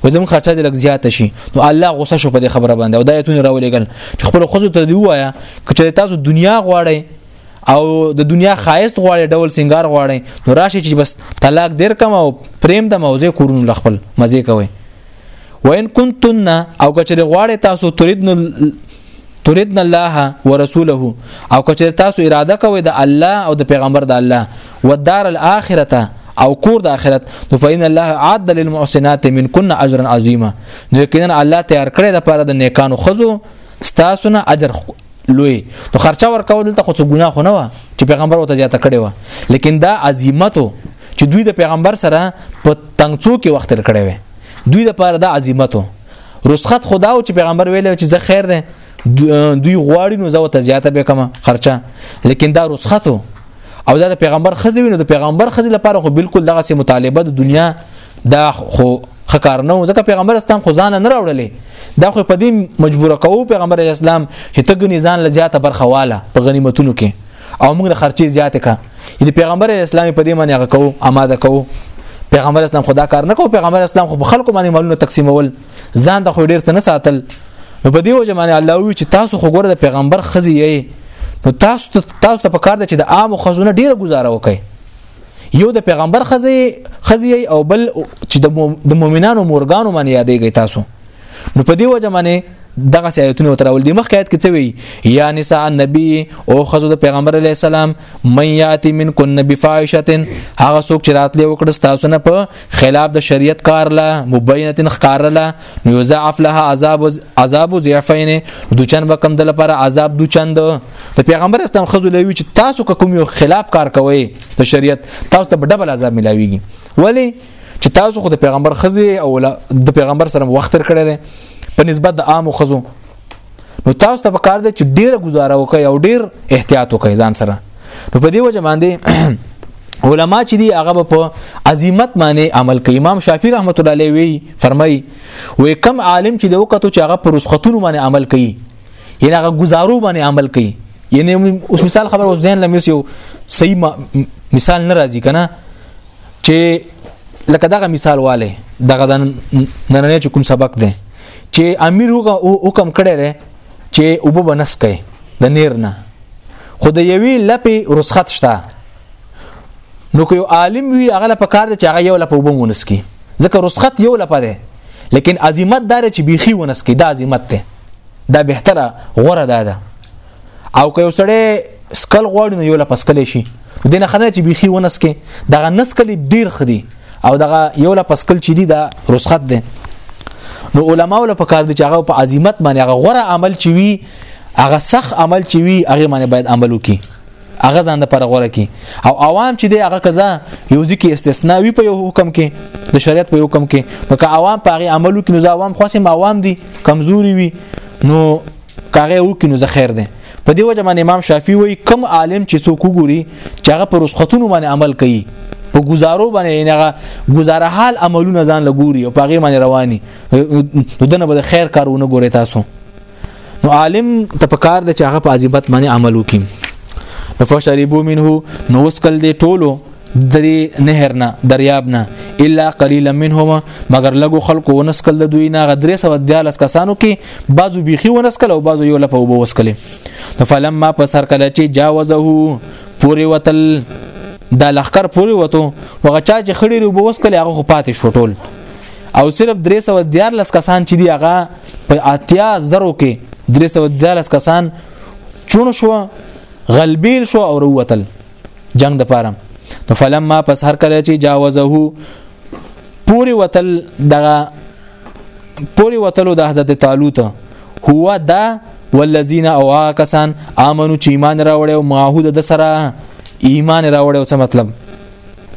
و زموږ خرچه دې لږ زیاته شي نو الله غوسه شو په دې خبره باندې او دا ایتونه راولېږل چې خپل خزو ته دی وایا کچې تاسو دنیا غواړئ او د دنیا خایست غواړي ډول سنگار غواړي نو راشي چې بس طلاق ډیر کم او پریم د موزه کورونو لخپل مزه کوي وان کنتن او کچره غواړي تاسو تريدن تريدنا الله ورسوله او کچر تاسو اراده کوئ د الله او د پیغمبر د الله ودار الاخرته او کور د اخرت نو فین الله عاد للمحسنات منکن اجرا عظیما نو یقینا الله تیار کړی د پاره د نیکانو خزو ستاسو نه اجر لوی نو خرچه ورکول دلته خو څه ګناه خو نه و چې پیغمبر وته زیاته کړی و لیکن دا عظمتو چې دوی د پیغمبر سره په تنګڅو کې وخت تر کړی و دوی د پاره د عظمتو رسخت خدا او چې پیغمبر ویل چې زه خیر ده دوی غواړي نو زه ته زیاته به کوم خرچه لیکن دا رسخت او دا د پیغمبر خزوی نو د پیغمبر خزې لپاره خو بالکل دغه سي مطالبه د دنیا دا خو خکار نه ځکه پیغمبر اسلام خو ځان نه راوړلې دا خو په دې مجبور کوو پیغمبر اسلام چې تګ نزان لزیاته برخواله په غنیمتونو کې او موږ خرچې زیات کا یعنی پیغمبر اسلامي په دې معنی هغه کو آماده کو پیغمبر اسلام خدا کار نه کو پیغمبر اسلام خو خلکو باندې مالونه تقسیمول ځان د خو ډیر څه نه ساتل نو په دې وجه باندې الله وی چې تاسو خو ګوره د پیغمبر خزي یې نو تاسو تاسو ته په کار ده چې د عام خزونه ډیره گزاره وکړي یو د پیغمبر خزي خزي او بل چې د مؤمنانو مورګانو باندې یادېږي تاسو نو په دې وجه باندې دغه آیتونه تر اول دی مخکې آیت کې څه وی یا نساء النبی او خزو د پیغمبر علی السلام من یاتی من کن بفاحشه هغه څوک چې راتلې وکړ تاسو نه په خلاف د شریعت کار لا مبینه خکار لا یضاعف لها عذاب عذاب ضعفین دوچن وکم د لپاره عذاب دوچن د پیغمبر اسلام خزو لوي چې تاسو کوم یو خلاف کار کوي د شریعت تاسو ته ډبل عذاب ملاويږي ولی چې تاسو خو د پیغمبر خزه او د پیغمبر سره وخت تر کړی دی په نسبت د عامو خزو نو تاسو ته پکار دی چې ډیره گزاره وکړئ او ډیر احتیاط وکړئ ځان سره نو په دې وجه باندې علما چې دی هغه په عظمت معنی عمل کوي امام شافعي رحمت الله علیه وی فرمای وې کم عالم چې د وکړو چې هغه پر رسختونو باندې عمل کوي یعنی هغه گزارو باندې عمل کوي یعنی اوس مثال خبر اوس ذهن لمس یو صحیح مثال ناراضي کنه چې لکه دغه مثال والے دغه د نننې چې کوم سبق دی چې امیر حکم کړی دی چې وب بنس کوي د نیر نه خو د یوې لپې رسخت شته نو که یو عالم وي هغه لپاره کار دی چې هغه یو لپه وب ونس کی ځکه رسخت یو لپه دی لیکن عظمت دار چې بیخي ونس کی دا عظمت ده دا بهتره غوره ده ده او که یو سړی سکل غواړي نو یو لا پسکل شي دینه خنه چې بيخي ونس کې دغه نسکل ډیر خدي او دغه یو لا پسکل چې دی دا رسخت ده نو علما ول په کار دي چې هغه په عظمت باندې هغه غوره عمل چې وي هغه سخت عمل چې وي هغه باندې باید عمل وکړي هغه ځان د پر غوره کی او عوام چې دی هغه قضا یو ځکه استثناء وی په یو حکم کې د شریعت په یو حکم کې نو که عوام په هغه عملو کې نو عوام خاصه عوام دي کمزوري وي نو کاغه وکي نو خیر ده په دې وجه باندې امام شافعي وایي کم عالم چې څوک وګوري چې هغه پر رسختونو باندې عمل کوي په گزارو باندې هغه گزاره حال عملونه ځان لګوري او پاغه باندې رواني دنه به خیر کارونه ګوري تاسو نو عالم ته پکار د چې هغه په عظمت باندې عمل وکړي نفشربو منه نو وسکل دې ټولو درې نهر نه دریاب نه الا قليلا منهما مگر لګو خلکو ونسکل د دوی نه غدرې سو د لس کسانو کې بعضو بيخي ونسکل او بعضو یو لپه وبو وسکل نو فلما په سر کله چې جاوزه پوری وتل دا لخر پوری وته وغه چا چې خړې وبو وسکل هغه خو پاتې شو ټول او صرف درې سو د لس کسان چې دی هغه په اتیا زرو کې درې سو د لس کسان چون شو غلبیل شو او وروتل جنگ د پاره نو فلما پس هر کله چې جاوزه پوری وتل دغه پوری وتلو د حضرت طالوت هو دا والذین او کسان امنو چې ایمان راوړ او معاهده د سره ایمان راوړ او څه مطلب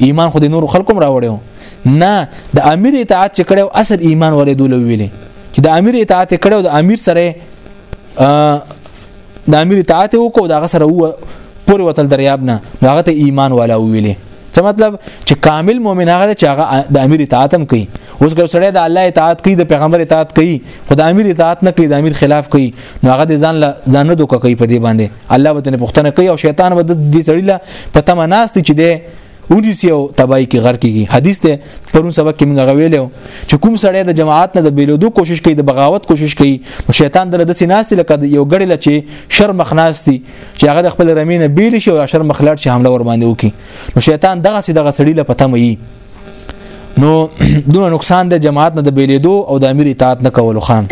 ایمان خو د نور خلکم راوړ نه د امیر اطاعت چې کړو اصل ایمان ورې دوله ویلې چې د امیر اطاعت کړو د امیر سره د امیر اطاعت وکړو دا غسر وو پورې وتل دریاب نه هغه ته ایمان والا ویلې څه مطلب چې کامل مؤمن هغه چې هغه د امیر اطاعت هم کوي اوس ګر سړی د الله اطاعت کوي د پیغمبر اطاعت کوي خو د امیر اطاعت نه کوي د امیر خلاف کوي نو هغه د ځان له ځان نه دوکه کوي په دې باندې الله به تنه پښتنه کوي او شیطان به د دې سړی له پته مناست چې دی ونیسی او تبای کې غر کیږي حدیث ته پرون سبق کې موږ غویلو چې کوم سړی د جماعت نه د بیلودو کوشش کوي د بغاوت کوشش کوي نو شیطان دله د سیناست لکه یو غړی لچې شر مخناستی چې هغه د خپل رمینه بیل شي او شر مخلاړ چې حمله ور باندې وکي نو شیطان دغه سي دغه سړی له پته مې نو دونه نقصان د جماعت نه د بیلودو او د امیر اطاعت نه کولو خان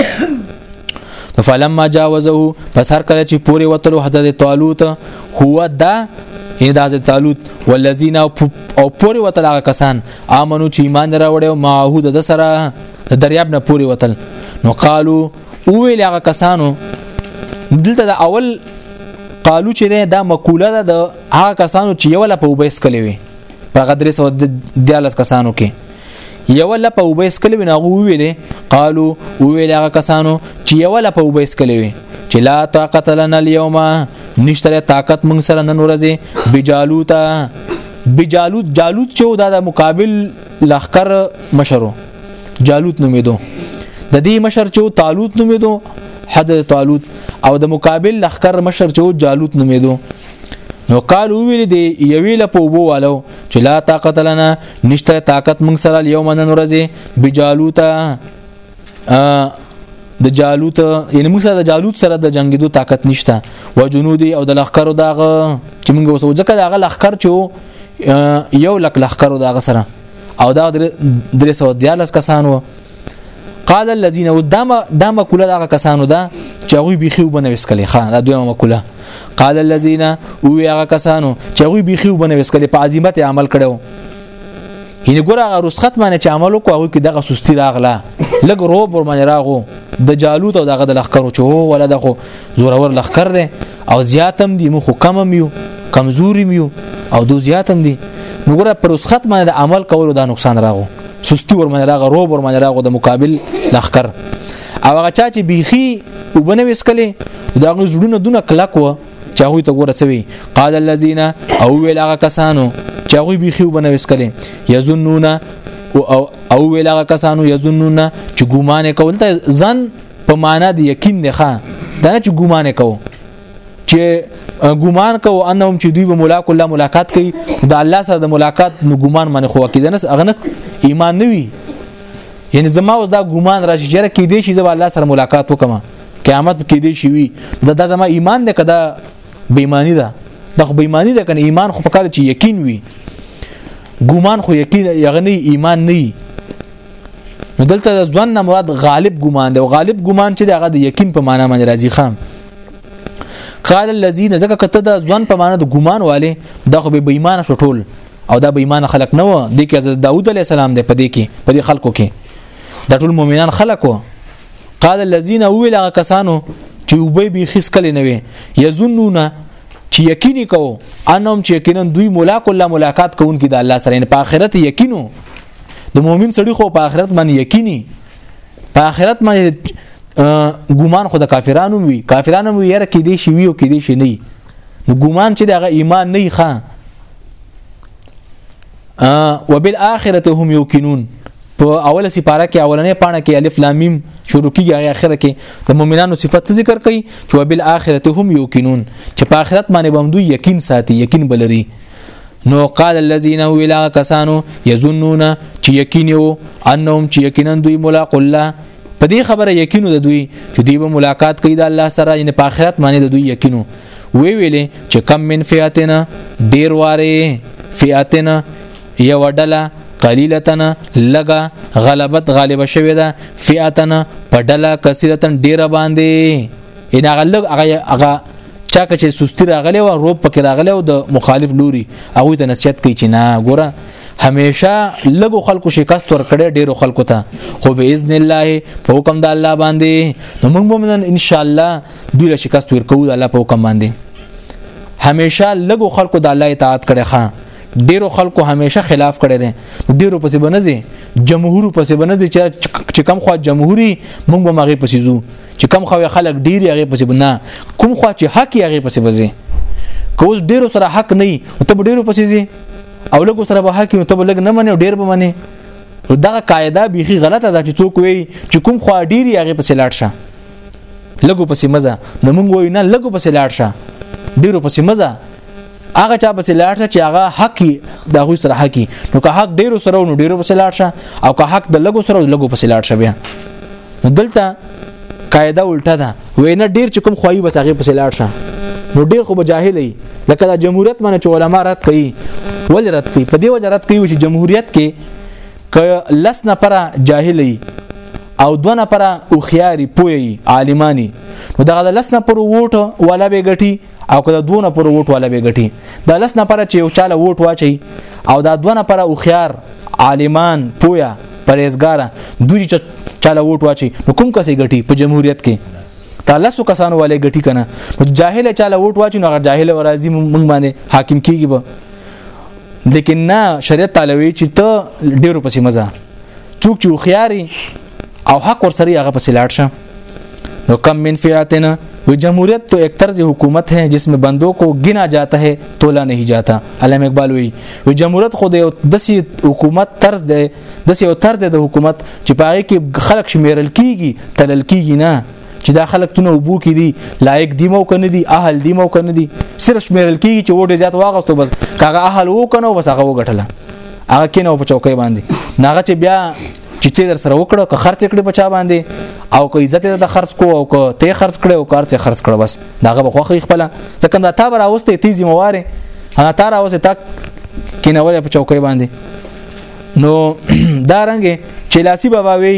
نو فلما جاوزه پس هر کله چې پوری وتلو حضرت طالوت هو دا ان دا حضرت طالوت والذین او پوری وتل هغه کسان امنو چې ایمان راوړ او معهود د سره دریاب نه پوری وتل نو قالو او ویل هغه کسانو دلته د اول قالو چې دا مقوله ده د هغه کسانو چې یو لا په وبېس کلی وي په غدرس او د 10 کسانو کې یو لپه وبې سکلې وي نو ویلې قالو ویلې هغه کسانو چې یو لپه وبې سکلې وي چې لا طاقت لنا اليوم نشتره طاقت موږ سره نن ورځې بجالوت بجالوت جالوت چې دا د مقابل لخر مشرو جالوت نومېدو د دې مشر چې طالوت نومېدو حد طالوت او د مقابل لخر مشر چې جالوت نومېدو نو قالو ویل دی یوی لپو بو والو چې لا طاقت لنا نشته طاقت موږ سره یوم نن ورځې بجالوت د جالوت یعنی موږ سره د جالوت سره د جنگیدو طاقت نشته و جنودي او د لخرو داغه چې موږ وسو ځکه داغه لخر چې یو لک لخرو داغه سره او دا درې سو دیالس کسانو قال الذين ودما دا مقوله دا کسانو دا چې هغه بيخي وبنه وسکلې خان دا دویمه مقوله قال الذين او هغه کسانو چې هغه بيخي وبنه وسکلې په عظمت عمل کړو یعنی ګور هغه رسخت باندې چې عمل وکړو هغه کې دغه سستی راغله لګ روب ور باندې راغو د جالوت او دغه د لخرو چې هو ولا دغه زورور لخر دی او زیاتم دي موږ کم یو کمزوري یو او دو زیاتم دي نو ګره پر اوس ختمه د عمل کولو دا نقصان راغو سستی ور باندې راغو روب ور باندې راغو د مقابل لخر او هغه چا چې بيخي وبنه وسکلې دا غو زړونه دونه کلک و چې هغه ته ګوره څوي قال الذين او ویل هغه کسانو چې هغه بيخي وبنه وسکلې يظنون او او ویل هغه کسانو يظنون چې ګومان کول ته ځن په معنا د یقین دی ښا دا نه چې ګومان کو چې ګومان کو انهم چې دوی به ملاق الله ملاقات کوي د الله سره د ملاقات نو ګومان باندې خو کې دنس اغنت ایمان نه وي یعنی زما اوس دا ګومان راشي چې کې دې شي زما الله سره ملاقات وکم قیامت کې دې شي وي دا, دا زما ایمان دې کدا بېمانی ده دا خو بېمانی ده کنه ایمان خو پکاره چې یقین وي ګومان خو یقین یغنی ایمان نه نو دلته د ځوان نه مراد غالب ګمان دی او غالب ګمان چې دغه د یقین په معنا باندې راځي خام قال الذين زکه کته د ځوان په معنا د ګمان والے د خو به بېمانه شو ټول او دا بېمانه خلق نه و د کې حضرت داوود علی السلام دی په دې کې په دې خلکو کې د ټول مؤمنان خلق و قال الذين ویل هغه کسانو چې وبې به خیس کله نه وي یظنون چې یقیني کو انهم چې یقینا دوی ملاق الله ملاقات کوونکي د الله سره په آخرت یقینو د مؤمن سړي خو په آخرت باندې یقیني په آخرت باندې ګومان خو د کافرانو وي کافرانو وي یره کې دي شي وي او کې دي شي نه نو ګومان چې دغه ایمان نه ښه وبالآخرة هم یوقنون په اوله سپاره کې اولنې پاڼه کې الف لام میم شروع کیږي هغه اخره کې د مؤمنانو صفات ذکر کړي چې وبالآخرة هم یوقنون چې په آخرت باندې باندې یقین ساتي یقین بلري نو قال الذين ولا کسانو يظنون چې یقینو انهم چې یقینا دوی ملاق الله په دې خبره یقینو د دوی چې دوی به ملاقات کوي د الله سره ان په آخرت باندې د دوی یقینو وی ویلې چې کم من فیاتنا ډیر واره فیاتنا یو ډله قلیلتنا لگا غلبت غالب شوی ده فیاتنا په ډله کثیرتن ډیر باندې ان هغه لګ هغه چا که چې سستی راغلی او روب پکې راغلی او د مخالف لوري هغه ته نصیحت کوي چې نه ګوره همیشه لګو خلکو شکست ور کړی ډیرو خلکو ته خو به اذن الله په حکم د الله باندې نو موږ مومنان ان شاء الله دوی له شکست ور کوو د الله په حکم باندې همیشه لګو خلکو د الله اطاعت کړي ښا ډیرو خلکو همیشه خلاف کړي دي ډیرو پسې بنځي جمهور پسې بنځي چې کم خو جمهوري موږ به مغه پسې زو چې کم خو خلک ډیر هغه پسې نه کوم خو چې حق یې هغه پسې وځي کوز ډیرو سره حق نه او ته ډیرو پسې زی او لګو سره به حق نو ته لګ نه منې ډیر به منې دا قاعده بیخي غلطه ده چې څوک وي چې کوم خو ډیر یې هغه پسې لاړ شه لګو پسې مزه نو موږ وای نه لګو پسې لاړ شه ډیرو پسې مزه هغه چا پسې لاړ شه چې هغه حق د هغه سره حق نو که حق ډیرو سره نو ډیرو پسې لاړ شه او که حق د لګو سره لګو پسې لاړ شه بیا دلته قاعده الټه ده وینه ډیر چې کوم خوایي بس هغه پسې لاړ شه نو ډیر خو به جاهلې لکه د جمهوریت باندې چې علما رات کوي ول رات کوي په دې وجه رات کوي چې جمهوریت کې ک لس نه پر جاهلې او دو نه پر او خياري پوي عالماني نو دغه لس نه پر ووټ ولا به غټي او که د دوه پر ووټ والا به ګټي د لس نه پر چې یو چاله ووټ واچي او دا دوه نه پر او خيار عالمان پویا پرېزګار دوی چې چاله ووټ واچي نو کوم کسې ګټي په جمهوریت کې تا لاسو کسانو والے ګټي کنه نو جاهل چاله ووټ واچي نو هغه جاهل ورازي مونږ باندې حاکم کیږي به لیکن نه شریعت تعالی چې ته ډیرو پسې مزه څوک چې خياري او حق ورسره هغه پسې لاړ شه نو کم من فئاتنا وی جمهوریت تو ایک طرز حکومت ہے جس میں بندوں کو گنا جاتا ہے تولا نہیں جاتا علامه اقبال وی وی جمهوریت خو د دسی حکومت طرز دی دسی او طرز د حکومت چې پاره کې خلک شمیرل کیږي تلل کیږي نه چې دا خلک تونه وبو کې دي لایق دی مو کنه دي اهل دی مو کنه دي صرف شمیرل کیږي چې وډه زیات واغستو بس کاغه اهل وو کنه بس هغه وګټله هغه کینو په چوکۍ باندې ناغه چې بیا چې څه در سره وکړو که خرڅ کړي په چا باندې او که عزت ته خرڅ کو او که ته خرڅ کړي او کار څه خرڅ کړو بس داغه بخوخه خپل ځکه دا تا بر اوسته تی ذمہ واره انا تا را اوسه تک کینول په چوکۍ باندې نو دا رنګ چې لاسی بابا وی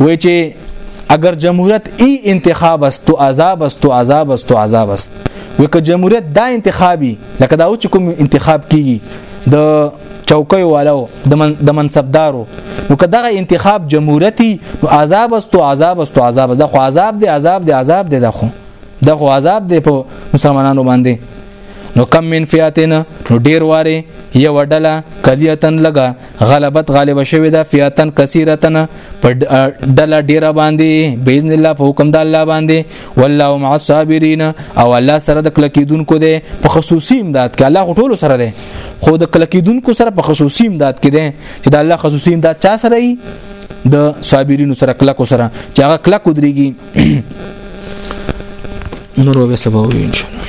وی چې اگر جمهوریت ای انتخاب است تو عذاب است تو عذاب است تو عذاب است وکه جمهوریت دا انتخابي لکه دا او چې کوم انتخاب کیږي د چوکۍ والو د منصبدارو نو که دغه انتخاب جمهوریتي نو عذاب استو عذاب استو عذاب ده خو عذاب دی عذاب دی عذاب دی ده خو ده خو عذاب دی په مسلمانانو باندې نو کم من فیاتن نو ډیر واره یو ډله کلیتن لګا غلبت غالب شوی دا فیاتن کثیرتن په ډله ډیره باندې باذن الله په حکم د الله باندې والله مع الصابرین او الله سره د کلکیدونکو دی په خصوصي امداد کې الله ټول سره دی خو د کلکیدونکو سره په خصوصي امداد کې ده چې د الله خصوصي امداد چا سره ای د صابرینو سره کلکو سره چې هغه کلک ودرېږي نور به سبا وي ان شاء الله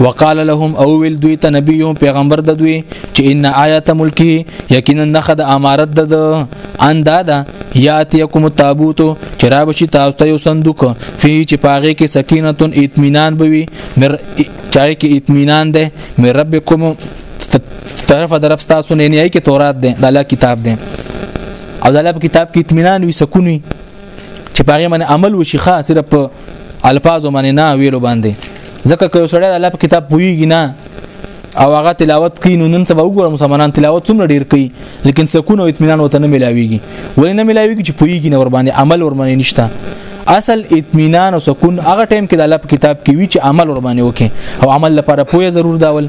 وقال لهم اول دوی ته نبی یو پیغمبر د دوی چې ان آیات ملکی یقینا نخد امارت د اندادا یاتیکم التابوت چرا بشي تاسو ته یو صندوق فی چې پاغه کې سکینه اطمینان بوي مر چای کې اطمینان ده مې رب کوم طرف درب تاسو نه نه کې تورات دی د الله کتاب دی او د الله کتاب کې اطمینان وي سکون وي چې پاره باندې عمل وشي خاص صرف په الفاظو باندې نه ویلو باندې ځکه که سړی د الله کتاب پويږي نه او هغه تلاوت کوي نو نن سبا وګورم مسلمانان تلاوت څومره ډیر کوي لیکن سکون او اطمینان وته نه ملاويږي ولې نه ملاويږي چې پويږي نه ور باندې عمل ور باندې نشته اصل اطمینان او سکون هغه ټایم کې د الله په کتاب کې وی چې عمل ور باندې وکي او عمل لپاره پوهه ضرور داول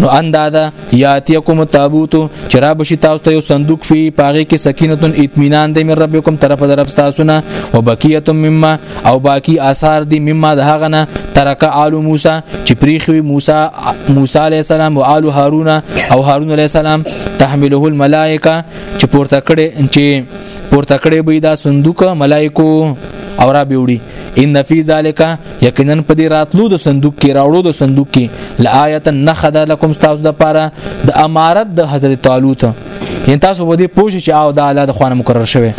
نو اندادا یاتیکم تابوت چرا بشی تاسو ته یو صندوق فی پاغه کې سکینه اطمینان د من ربکم طرف در رب تاسو نه وبقیه مما او باقی آثار دی مما د هغه نه ترک آل موسی چې پریخوي موسی موسی علی السلام او آل هارون او هارون علی السلام تحمله الملائکه چې پورته کړي چې پورته کړي به دا صندوق ملائکو او را بیوړي ان فی ذالک یقینا په دې راتلو د صندوق کې راوړو د صندوق کې لآیت نخد لكم تاسو د پاره د امارت د حضرت طالوت ان تاسو به دې پوښی چې او د اعلی د خوانه مقرر شوی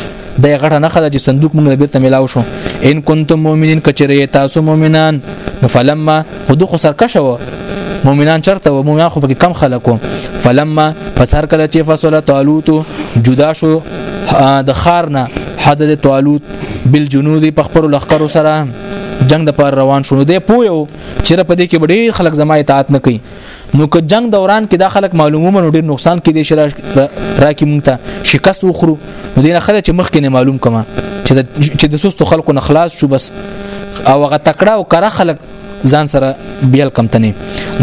د غټه نه خله چې صندوق موږ بیرته ملاو شو ان کنتم مؤمنین کچری تاسو مؤمنان نو فلما خود خو سرکشه و مؤمنان چرته و مؤمنان خو پکې کم خلکو فلما پس هر کله چې فصله طالوت جدا شو د خارنا حضرت طالوت بالجنود په خبرو لخرو سره جنگ د پر روان شونه دی پویو چې په دې کې ډېر خلک زما اطاعت نه کوي نو که جنگ دوران کې دا خلک معلومومه نو ډیر نقصان کې دي چې راکې مونږ ته شکست وخورو نو دینه خله چې مخکې نه معلوم کما چې د چې د سستو خلکو نه خلاص شو بس او هغه تکړه او کره خلک ځان سره بیل کم تنه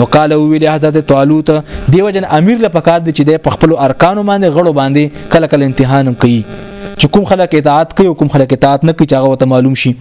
نو قال ویل حضرت طالوت دیو جن امیر له پکار دي چې د خپل ارکانو باندې غړو باندې کله کله امتحان کوي چې کوم خلک اطاعت کوي او کوم خلک اطاعت نه کوي چې هغه ته معلوم شي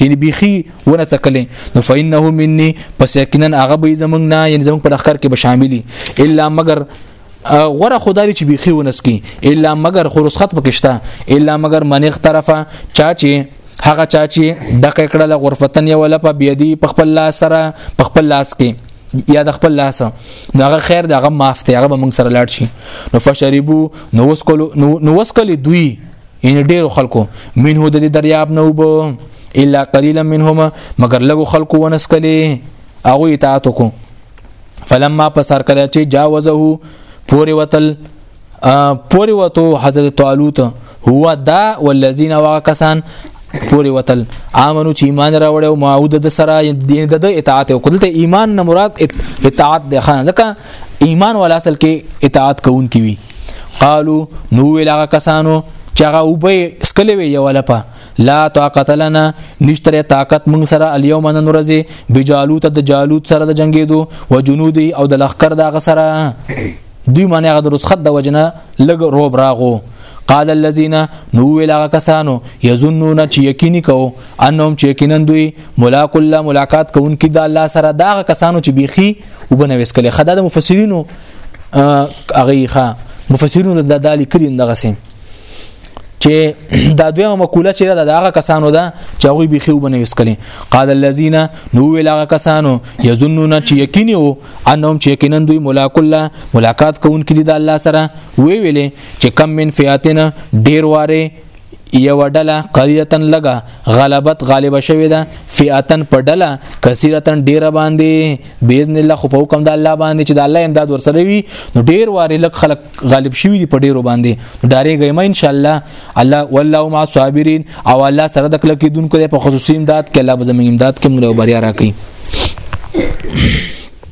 یعنی بیخی ونه څکلې نو فإنه مني پس یقینا هغه به زمنګ نه یعنی زمنګ په لخر کې به شاملي الا مگر غره خدای چې بیخي ونسکی الا مگر خرسخت پکشته الا مگر منغ طرفه چا چې هغه چا چې د ککړه له غرفتن یو لپه بيدی په خپل لاس سره په خپل لاس کې یا د خپل لاس نو هغه خیر دغه معاف ته هغه به موږ سره لاړ شي نو فشربو نو وسکلو نو وسکلې دوی یعنی ډیرو خلکو منه د دریاب نه وبو الا قليلا منهم مگر لګو خلکو ونسکلي هغه اطاعت کو فلما پسر کړه چې جاوزه پوری وتل پوری وتو حضرت طالوت هو دا والذین واکسان پوری وتل امنو چې ایمان راوړ او معود د سره دین د اطاعت او کله ایمان نه مراد اطاعت د خان ځکه ایمان ولا اصل کې اطاعت کوون کی وي قالو نو ویل هغه کسانو چې هغه وبې سکلې وی یو لپه لا طاقت لنا نشتره طاقت موږ سره الیوم نن ورځې بجالوت د جالوت سره د جنگیدو و جنودي او د لخر دغه سره دوی معنی هغه د رسخت د وجنه لګ روب راغو قال الذين نو ویل هغه کسانو یظنون چې یقیني کو انهم چې یقینا دوی ملاق الله ملاقات کوونکي د الله سره دا کسانو چې بيخي وبنويس کله خدای د مفسرینو هغه ښه مفسرونو د دالی کړي دغه سیم چې دا دویمه مقوله چې دا هغه کسانو ده چې هغه به خو بنوي سکلي قال الذين نو ویل هغه کسانو یظنون چې یقیني وو انهم چې یقینا دوی ملاق الله ملاقات کوون کړي د الله سره وی ویلې چې کم من فیاتنا ډیر واره یو ډله قلیلتن لګه غلبت غالب شوی ده فئاتن په ډله کثیرتن ډیر باندې باذن الله خو په حکم د الله باندې چې د الله امداد ورسره وي نو ډیر واره لک خلک غالب شوی دي په ډیرو باندې ډارې ګیم ان شاء الله الله والله مع الصابرین او الله سره د کله کې دن کوي په خصوصي امداد کې الله به زموږ امداد کې موږ بریا راکړي